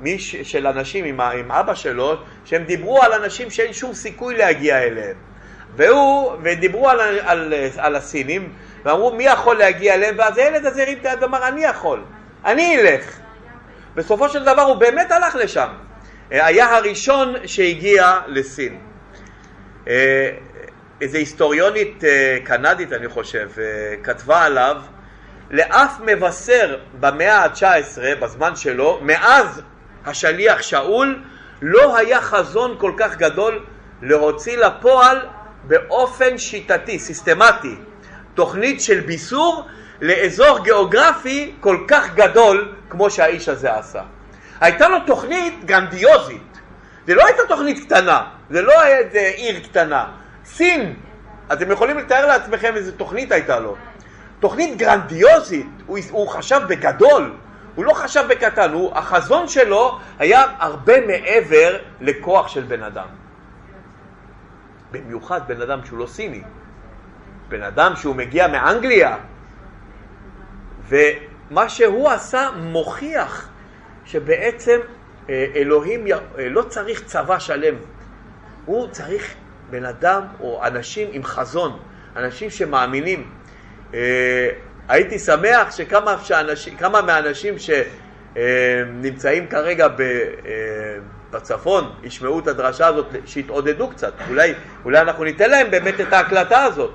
מיש, של אנשים עם, עם אבא שלו, שהם דיברו על אנשים שאין שום סיכוי להגיע אליהם. והוא, ודיברו על, על, על הסינים, ואמרו מי יכול להגיע אליהם, ואז הילד הזה הרים את היד ואמר אני יכול, אני אלך. בסופו של דבר הוא באמת הלך לשם. אה, היה הראשון שהגיע לסין. אה, איזו היסטוריונית אה, קנדית, אני חושב, כתבה עליו, לאף מבשר במאה ה-19, בזמן שלו, מאז השליח שאול, לא היה חזון כל כך גדול להוציא לפועל באופן שיטתי, סיסטמטי, תוכנית של ביסור לאזור גיאוגרפי כל כך גדול כמו שהאיש הזה עשה. הייתה לו תוכנית גרנדיוזית, זה לא הייתה תוכנית קטנה, זה לא איזה עיר קטנה. סין, אתם יכולים לתאר לעצמכם איזה תוכנית הייתה לו. תוכנית גרנדיוזית, הוא, הוא חשב בגדול, הוא לא חשב בקטן, הוא, החזון שלו היה הרבה מעבר לכוח של בן אדם. במיוחד בן אדם שהוא לא סיני, בן אדם שהוא מגיע מאנגליה, ומה שהוא עשה מוכיח שבעצם אה, אלוהים אה, לא צריך צבא שלם, הוא צריך בן אדם או אנשים עם חזון, אנשים שמאמינים. אה, הייתי שמח שכמה שאנשים, מהאנשים שנמצאים כרגע בצפון ישמעו את הדרשה הזאת, שיתעודדו קצת. אולי, אולי אנחנו ניתן להם באמת את ההקלטה הזאת,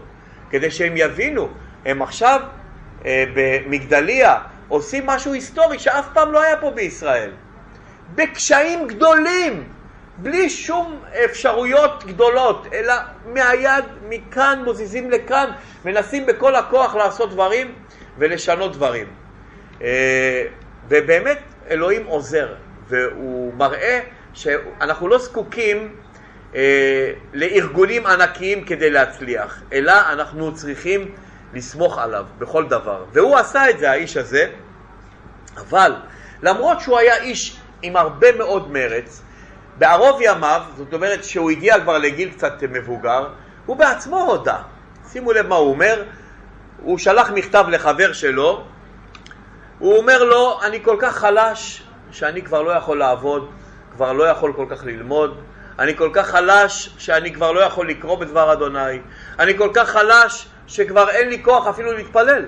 כדי שהם יבינו. הם עכשיו במגדליה עושים משהו היסטורי שאף פעם לא היה פה בישראל. בקשיים גדולים, בלי שום אפשרויות גדולות, אלא מהיד, מכאן מוזיזים לכאן, מנסים בכל הכוח לעשות דברים ולשנות דברים. אה, ובאמת אלוהים עוזר, והוא מראה שאנחנו לא זקוקים אה, לארגונים ענקיים כדי להצליח, אלא אנחנו צריכים לסמוך עליו בכל דבר. והוא עשה את זה, האיש הזה, אבל למרות שהוא היה איש עם הרבה מאוד מרץ, בערוב ימיו, זאת אומרת שהוא הגיע כבר לגיל קצת מבוגר, הוא בעצמו הודה. שימו לב מה הוא אומר, הוא שלח מכתב לחבר שלו, הוא אומר לו, אני כל כך חלש שאני כבר לא יכול לעבוד, כבר לא יכול כל כך ללמוד, אני כל כך חלש שאני כבר לא יכול לקרוא בדבר אדוני, אני כל כך חלש שכבר אין לי כוח אפילו להתפלל.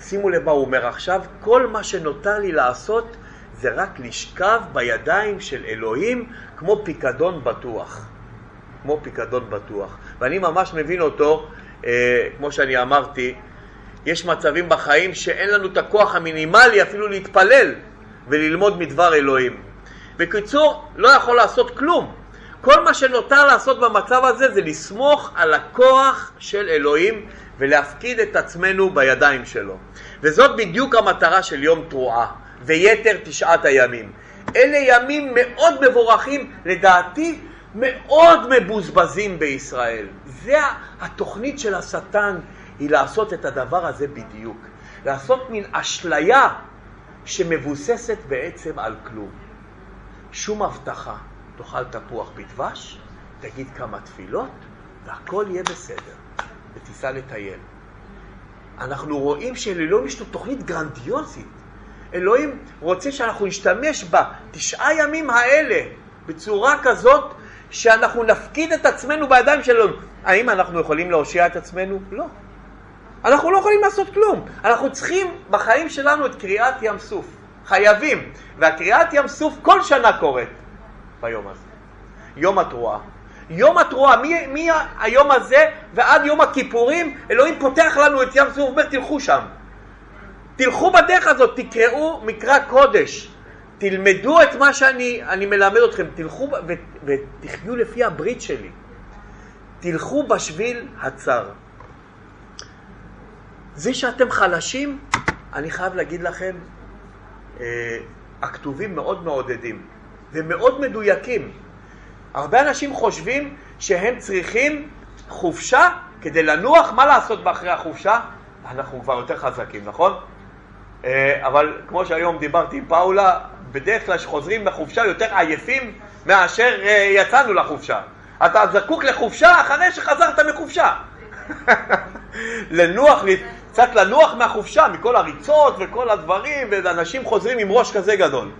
שימו לב מה הוא אומר עכשיו, כל מה שנותר לי לעשות זה רק לשכב בידיים של אלוהים כמו פיקדון בטוח. כמו פיקדון בטוח. ואני ממש מבין אותו, אה, כמו שאני אמרתי, יש מצבים בחיים שאין לנו את הכוח המינימלי אפילו להתפלל וללמוד מדבר אלוהים. בקיצור, לא יכול לעשות כלום. כל מה שנותר לעשות במצב הזה זה לסמוך על הכוח של אלוהים ולהפקיד את עצמנו בידיים שלו. וזאת בדיוק המטרה של יום תרועה ויתר תשעת הימים. אלה ימים מאוד מבורכים, לדעתי מאוד מבוזבזים בישראל. זה התוכנית של השטן, היא לעשות את הדבר הזה בדיוק. לעשות מין אשליה שמבוססת בעצם על כלום. שום הבטחה. תאכל תפוח בדבש, תגיד כמה תפילות, והכל יהיה בסדר, ותיסע לטייל. אנחנו רואים שלאלוהים יש לו תוכנית גרנדיוזית. אלוהים רוצה שאנחנו נשתמש בתשעה ימים האלה בצורה כזאת שאנחנו נפקיד את עצמנו בידיים שלנו. האם אנחנו יכולים להושיע את עצמנו? לא. אנחנו לא יכולים לעשות כלום. אנחנו צריכים בחיים שלנו את קריאת ים סוף. חייבים. והקריאת ים סוף כל שנה קורית ביום הזה. יום התרועה. יום התרועה, מהיום הזה ועד יום הכיפורים, אלוהים פותח לנו את ים סוף ואומר תלכו שם. תלכו בדרך הזאת, תקראו מקרא קודש, תלמדו את מה שאני מלמד אתכם, תלכו ותחיו לפי הברית שלי. תלכו בשביל הצר. זה שאתם חלשים, אני חייב להגיד לכם, אה, הכתובים מאוד מעודדים ומאוד מדויקים. הרבה אנשים חושבים שהם צריכים חופשה כדי לנוח, מה לעשות באחרי החופשה? אנחנו כבר יותר חזקים, נכון? אה, אבל כמו שהיום דיברתי עם פאולה, בדרך כלל כשחוזרים לחופשה יותר עייפים מאשר אה, יצאנו לחופשה. אתה זקוק לחופשה אחרי שחזרת מחופשה. לנוח, קצת לנוח מהחופשה, מכל הריצות וכל הדברים, ואנשים חוזרים עם ראש כזה גדול.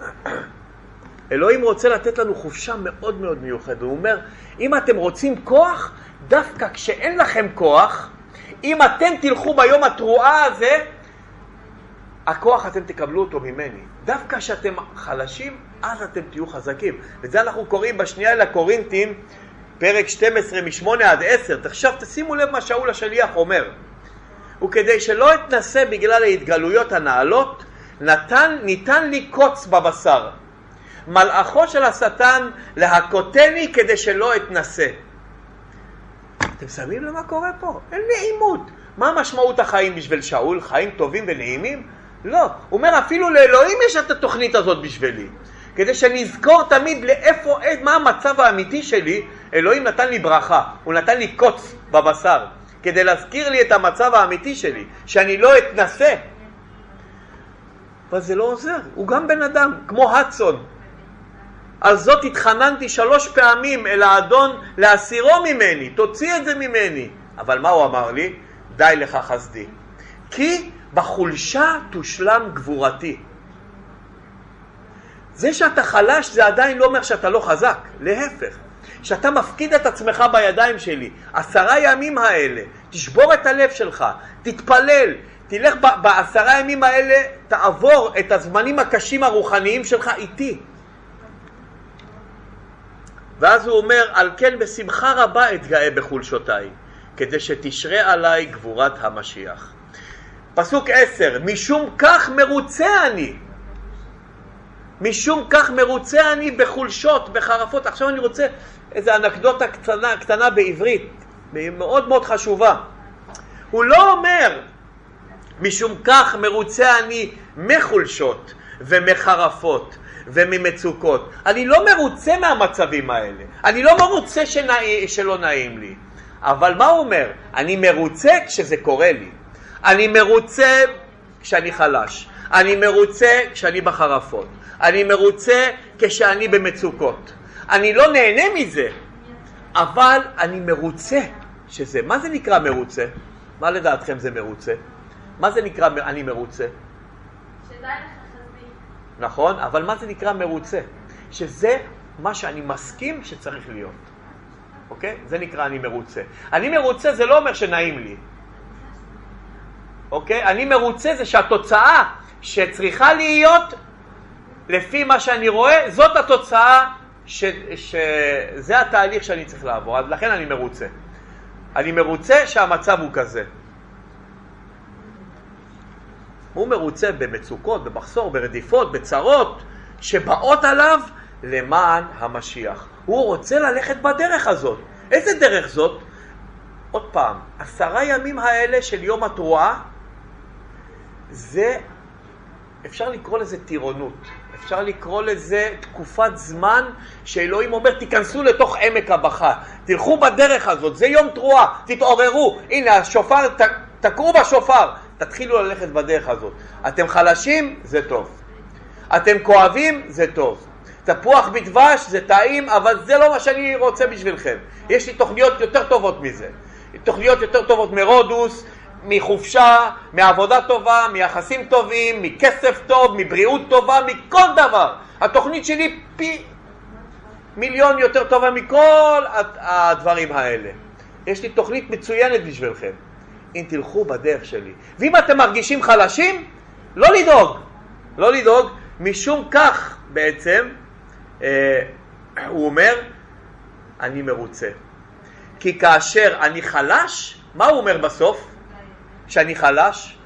אלוהים רוצה לתת לנו חופשה מאוד מאוד מיוחדת. הוא אומר, אם אתם רוצים כוח, דווקא כשאין לכם כוח, אם אתם תלכו ביום התרועה הזה, הכוח אתם תקבלו אותו ממני. דווקא כשאתם חלשים, אז אתם תהיו חזקים. וזה אנחנו קוראים בשנייה לקורינטים, פרק 12 מ-8 עד 10. עכשיו תשימו לב מה שאול השליח אומר. וכדי שלא אתנסה בגלל ההתגלויות הנעלות, נתן, ניתן לי קוץ בבשר. מלאכו של השטן להכותני כדי שלא אתנסה. אתם שמים למה קורה פה? אין נעימות. מה משמעות החיים בשביל שאול? חיים טובים ונעימים? לא. הוא אומר, אפילו לאלוהים יש את התוכנית הזאת בשבילי. כדי שאני אזכור תמיד לאיפה, מה המצב האמיתי שלי, אלוהים נתן לי ברכה, הוא נתן לי קוץ בבשר, כדי להזכיר לי את המצב האמיתי שלי, שאני לא אתנסה. אבל זה לא עוזר, הוא גם בן אדם, כמו הדסון. על זאת התחננתי שלוש פעמים אל האדון להסירו ממני, תוציא את זה ממני. אבל מה הוא אמר לי? די לך חסדי. כי בחולשה תושלם גבורתי. זה שאתה חלש זה עדיין לא אומר שאתה לא חזק, להפך. שאתה מפקיד את עצמך בידיים שלי, עשרה ימים האלה, תשבור את הלב שלך, תתפלל, תלך בעשרה ימים האלה, תעבור את הזמנים הקשים הרוחניים שלך איתי. ואז הוא אומר, על כן בשמחה רבה אתגאה בחולשותיי, כדי שתשרה עליי גבורת המשיח. פסוק עשר, משום כך מרוצה אני. משום כך מרוצה אני בחולשות, בחרפות. עכשיו אני רוצה איזו אנקדוטה קטנה, קטנה בעברית, מאוד מאוד חשובה. הוא לא אומר, משום כך מרוצה אני מחולשות ומחרפות וממצוקות. אני לא מרוצה מהמצבים האלה. אני לא מרוצה שנע... שלא נעים לי. אבל מה הוא אומר? אני מרוצה כשזה קורה לי. אני מרוצה כשאני חלש. אני מרוצה כשאני בחרפות. אני מרוצה כשאני במצוקות. אני לא נהנה מזה, אבל אני מרוצה שזה. מה זה נקרא מרוצה? מה לדעתכם זה מרוצה? מה זה נקרא אני מרוצה? נכון? אבל מה זה נקרא מרוצה? שזה מה שאני מסכים שצריך להיות, אוקיי? זה נקרא אני מרוצה. אני מרוצה זה לא אומר שנעים לי, אוקיי? אני מרוצה זה שהתוצאה שצריכה להיות לפי מה שאני רואה, זאת התוצאה ש, שזה התהליך שאני צריך לעבור, אז לכן אני מרוצה. אני מרוצה שהמצב הוא כזה. הוא מרוצה במצוקות, במחסור, ברדיפות, בצרות, שבאות עליו למען המשיח. הוא רוצה ללכת בדרך הזאת. איזה דרך זאת? עוד פעם, עשרה ימים האלה של יום התרועה, זה, אפשר לקרוא לזה טירונות. אפשר לקרוא לזה תקופת זמן שאלוהים אומר, תיכנסו לתוך עמק הבכה, תלכו בדרך הזאת, זה יום תרועה, תתעוררו, הנה השופר, ת, תקעו בשופר, תתחילו ללכת בדרך הזאת. אתם חלשים, זה טוב. אתם כואבים, זה טוב. תפוח בדבש זה טעים, אבל זה לא מה שאני רוצה בשבילכם. יש לי תוכניות יותר טובות מזה. תוכניות יותר טובות מרודוס, מחופשה, מעבודה טובה, מיחסים טובים, מכסף טוב, מבריאות טובה, מכל דבר. התוכנית שלי פי מיליון יותר טובה מכל הדברים האלה. יש לי תוכנית מצוינת בשבילכם. אם תלכו בדרך שלי. ואם אתם מרגישים חלשים, לא לדאוג. לא לדאוג, משום כך בעצם, אה, הוא אומר, אני מרוצה. כי כאשר אני חלש, מה הוא אומר בסוף? שאני חלש?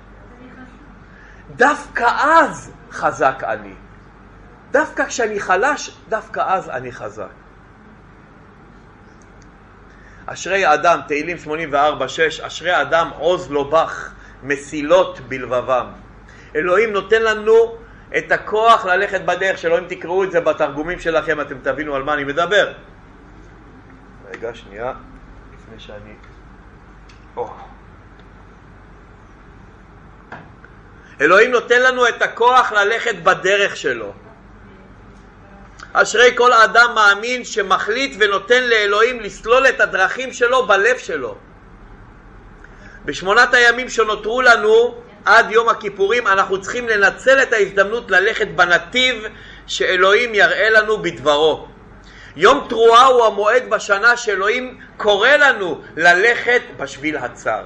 דווקא אז חזק אני. דווקא כשאני חלש, דווקא אז אני חזק. אשרי אדם, תהילים 84-6, אשרי אדם עוז לו בך, מסילות בלבבם. אלוהים נותן לנו את הכוח ללכת בדרך שלו, אם תקראו את זה בתרגומים שלכם אתם תבינו על מה אני מדבר. רגע, שנייה, לפני שאני... Oh. אלוהים נותן לנו את הכוח ללכת בדרך שלו. אשרי כל אדם מאמין שמחליט ונותן לאלוהים לסלול את הדרכים שלו בלב שלו. בשמונת הימים שנותרו לנו עד יום הכיפורים אנחנו צריכים לנצל את ההזדמנות ללכת בנתיב שאלוהים יראה לנו בדברו. יום תרועה הוא המועד בשנה שאלוהים קורא לנו ללכת בשביל הצר.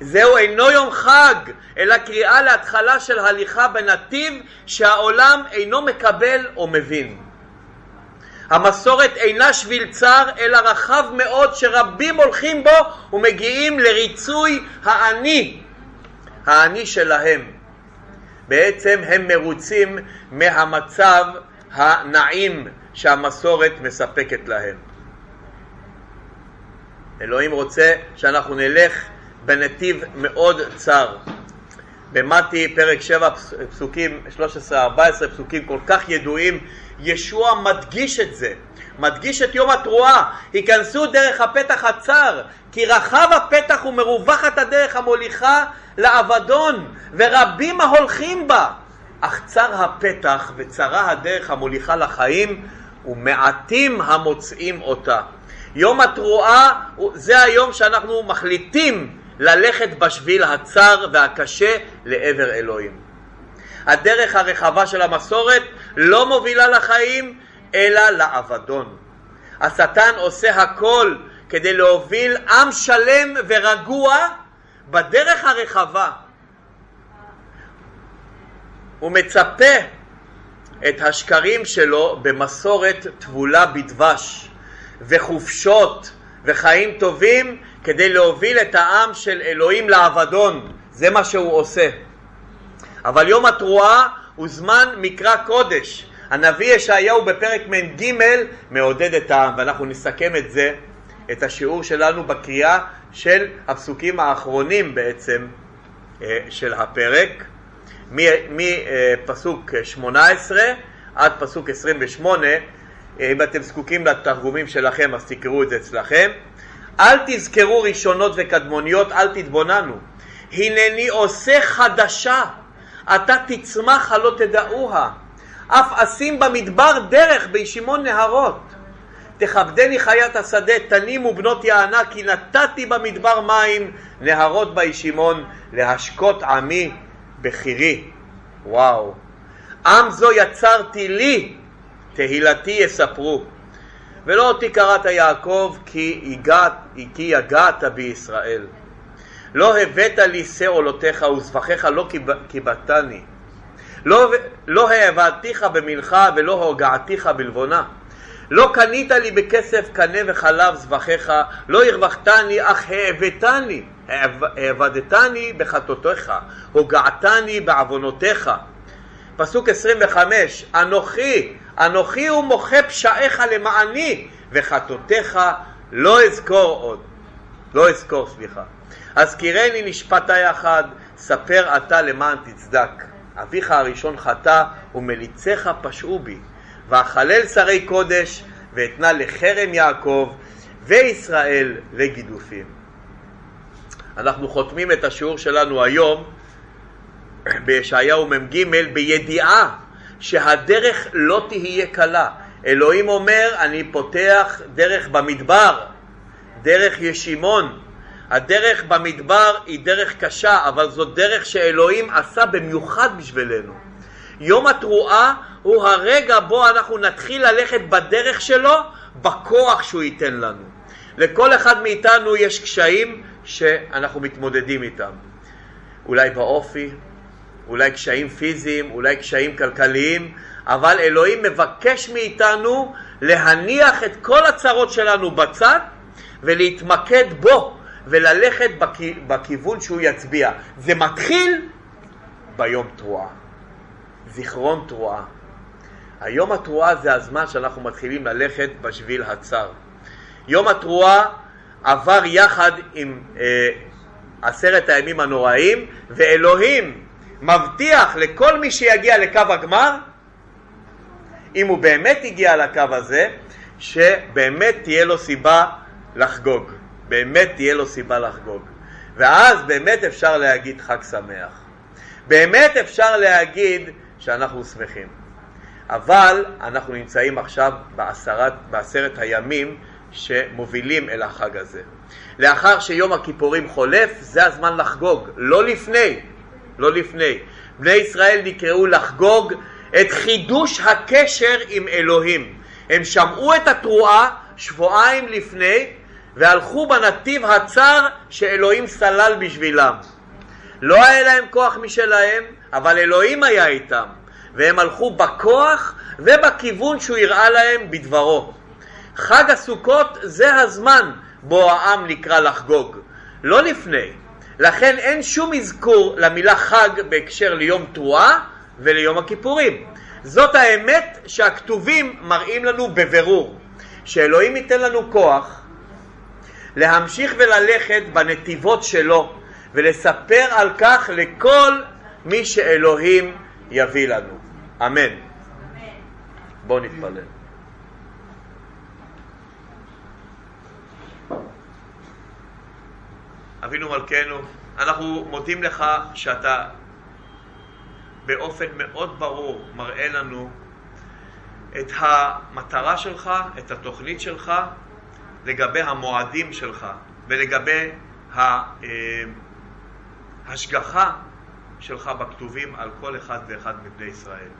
זהו אינו יום חג, אלא קריאה להתחלה של הליכה בנתיב שהעולם אינו מקבל או מבין. המסורת אינה שביל צר, אלא רחב מאוד שרבים הולכים בו ומגיעים לריצוי האני, האני שלהם. בעצם הם מרוצים מהמצב הנעים שהמסורת מספקת להם. אלוהים רוצה שאנחנו נלך בנתיב מאוד צר. במתי פרק 7 פסוקים 13-14 פסוקים כל כך ידועים, ישוע מדגיש את זה, מדגיש את יום התרועה, היכנסו דרך הפתח הצר, כי רחב הפתח ומרווחת הדרך המוליכה לאבדון, ורבים ההולכים בה, אך צר הפתח וצרה הדרך המוליכה לחיים, ומעטים המוצאים אותה. יום התרועה זה היום שאנחנו מחליטים ללכת בשביל הצר והקשה לעבר אלוהים. הדרך הרחבה של המסורת לא מובילה לחיים, אלא לאבדון. השטן עושה הכל כדי להוביל עם שלם ורגוע בדרך הרחבה. הוא מצפה את השקרים שלו במסורת טבולה בדבש וחופשות וחיים טובים כדי להוביל את העם של אלוהים לאבדון. זה מה שהוא עושה. אבל יום התרועה הוא זמן מקרא קודש. הנביא ישעיהו בפרק מ"ג מעודד את העם, ואנחנו נסכם את זה, את השיעור שלנו בקריאה של הפסוקים האחרונים בעצם אה, של הפרק, מפסוק 18 עד פסוק 28, אם אתם זקוקים לתרגומים שלכם אז תקראו את זה אצלכם. אל תזכרו ראשונות וקדמוניות, אל תתבוננו. הנני עושה חדשה, אתה תצמח הלא תדעוה. אף אשים במדבר דרך בישימון נהרות. תכבדני חיית השדה, תנימו בנות יענה, כי נתתי במדבר מים, נהרות בישימון, להשקות עמי בחירי. וואו. עם זו יצרתי לי, תהילתי יספרו. ולא אותי קראת יעקב, כי, הגעת, כי יגעת בישראל. לא הבאת לי שעולותיך וזבחיך לא קיבלתני. לא, לא העבדתיך במלחה ולא הוגעתיך בלבונה. לא קנית לי בכסף קנה וחלב זבחיך, לא הרווחתני אך העבדתני, העבדתני בחטאותיך, הוגעתני בעוונותיך. פסוק 25, אנוכי, אנוכי הוא מוחה פשעיך למעני, וחטאותיך לא אזכור עוד. לא אזכור, סליחה. אזכירני נשפטה יחד, ספר אתה למען תצדק. אביך הראשון חטא ומליציך פשעו בי. ואכלל שרי קודש ואתנה לחרם יעקב וישראל לגידופים. אנחנו חותמים את השיעור שלנו היום בישעיהו מ"ג בידיעה שהדרך לא תהיה קלה. אלוהים אומר, אני פותח דרך במדבר, דרך ישימון. הדרך במדבר היא דרך קשה, אבל זו דרך שאלוהים עשה במיוחד בשבילנו. יום התרועה הוא הרגע בו אנחנו נתחיל ללכת בדרך שלו, בכוח שהוא ייתן לנו. לכל אחד מאיתנו יש קשיים שאנחנו מתמודדים איתם. אולי באופי, אולי קשיים פיזיים, אולי קשיים כלכליים, אבל אלוהים מבקש מאיתנו להניח את כל הצרות שלנו בצד ולהתמקד בו וללכת בכיוון שהוא יצביע. זה מתחיל ביום תרועה. זיכרון תרועה. היום התרועה זה הזמן שאנחנו מתחילים ללכת בשביל הצר. יום התרועה עבר יחד עם אה, עשרת הימים הנוראים, ואלוהים מבטיח לכל מי שיגיע לקו הגמר, אם הוא באמת הגיע לקו הזה, שבאמת תהיה לו סיבה לחגוג. באמת תהיה לו סיבה לחגוג. ואז באמת אפשר להגיד חג שמח. באמת אפשר להגיד שאנחנו שמחים. אבל אנחנו נמצאים עכשיו בעשרת, בעשרת הימים שמובילים אל החג הזה. לאחר שיום הכיפורים חולף, זה הזמן לחגוג, לא לפני, לא לפני. בני ישראל נקראו לחגוג את חידוש הקשר עם אלוהים. הם שמעו את התרועה שבועיים לפני והלכו בנתיב הצר שאלוהים סלל בשבילם. לא היה להם כוח משלהם, אבל אלוהים היה איתם. והם הלכו בכוח ובכיוון שהוא הראה להם בדברו. חג הסוכות זה הזמן בו העם נקרא לחגוג, לא לפני. לכן אין שום אזכור למילה חג בהקשר ליום תרועה וליום הכיפורים. זאת האמת שהכתובים מראים לנו בבירור, שאלוהים ייתן לנו כוח להמשיך וללכת בנתיבות שלו ולספר על כך לכל מי שאלוהים יביא לנו. אמן. בואו נתפלל. אבינו מלכנו, אנחנו מודים לך שאתה באופן מאוד ברור מראה לנו את המטרה שלך, את התוכנית שלך, לגבי המועדים שלך ולגבי ההשגחה שלך בכתובים על כל אחד ואחד מבני ישראל.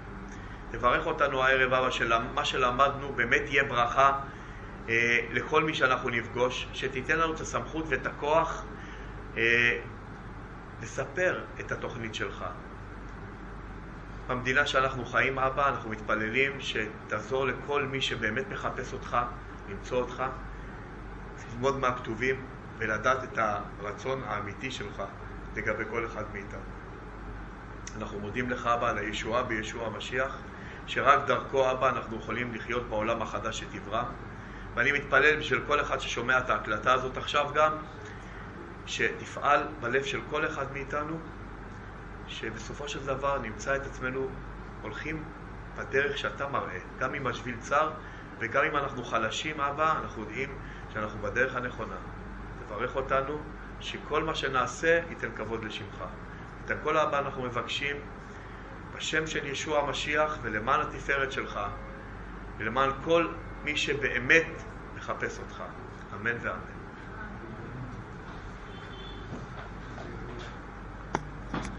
תברך אותנו הערב, אבא, שמה שלמדנו באמת יהיה ברכה אה, לכל מי שאנחנו נפגוש, שתיתן לנו את הסמכות ואת הכוח אה, לספר את התוכנית שלך. במדינה שאנחנו חיים, אבא, אנחנו מתפללים שתעזור לכל מי שבאמת מחפש אותך, למצוא אותך, ללמוד מהכתובים ולדעת את הרצון האמיתי שלך לגבי כל אחד מאיתנו. אנחנו מודים לך, אבא, על הישועה בישוע המשיח, שרק דרכו, אבא, אנחנו יכולים לחיות בעולם החדש שתברא. ואני מתפלל בשביל כל אחד ששומע את ההקלטה הזאת עכשיו גם, שתפעל בלב של כל אחד מאיתנו, שבסופו של דבר נמצא את עצמנו הולכים בדרך שאתה מראה, גם אם השביל צר וגם אם אנחנו חלשים, אבא, אנחנו יודעים שאנחנו בדרך הנכונה. תברך אותנו, שכל מה שנעשה ייתן כבוד לשמך. את הכל הבא אנחנו מבקשים בשם של ישוע המשיח ולמען התפארת שלך ולמען כל מי שבאמת מחפש אותך. אמן ואמן.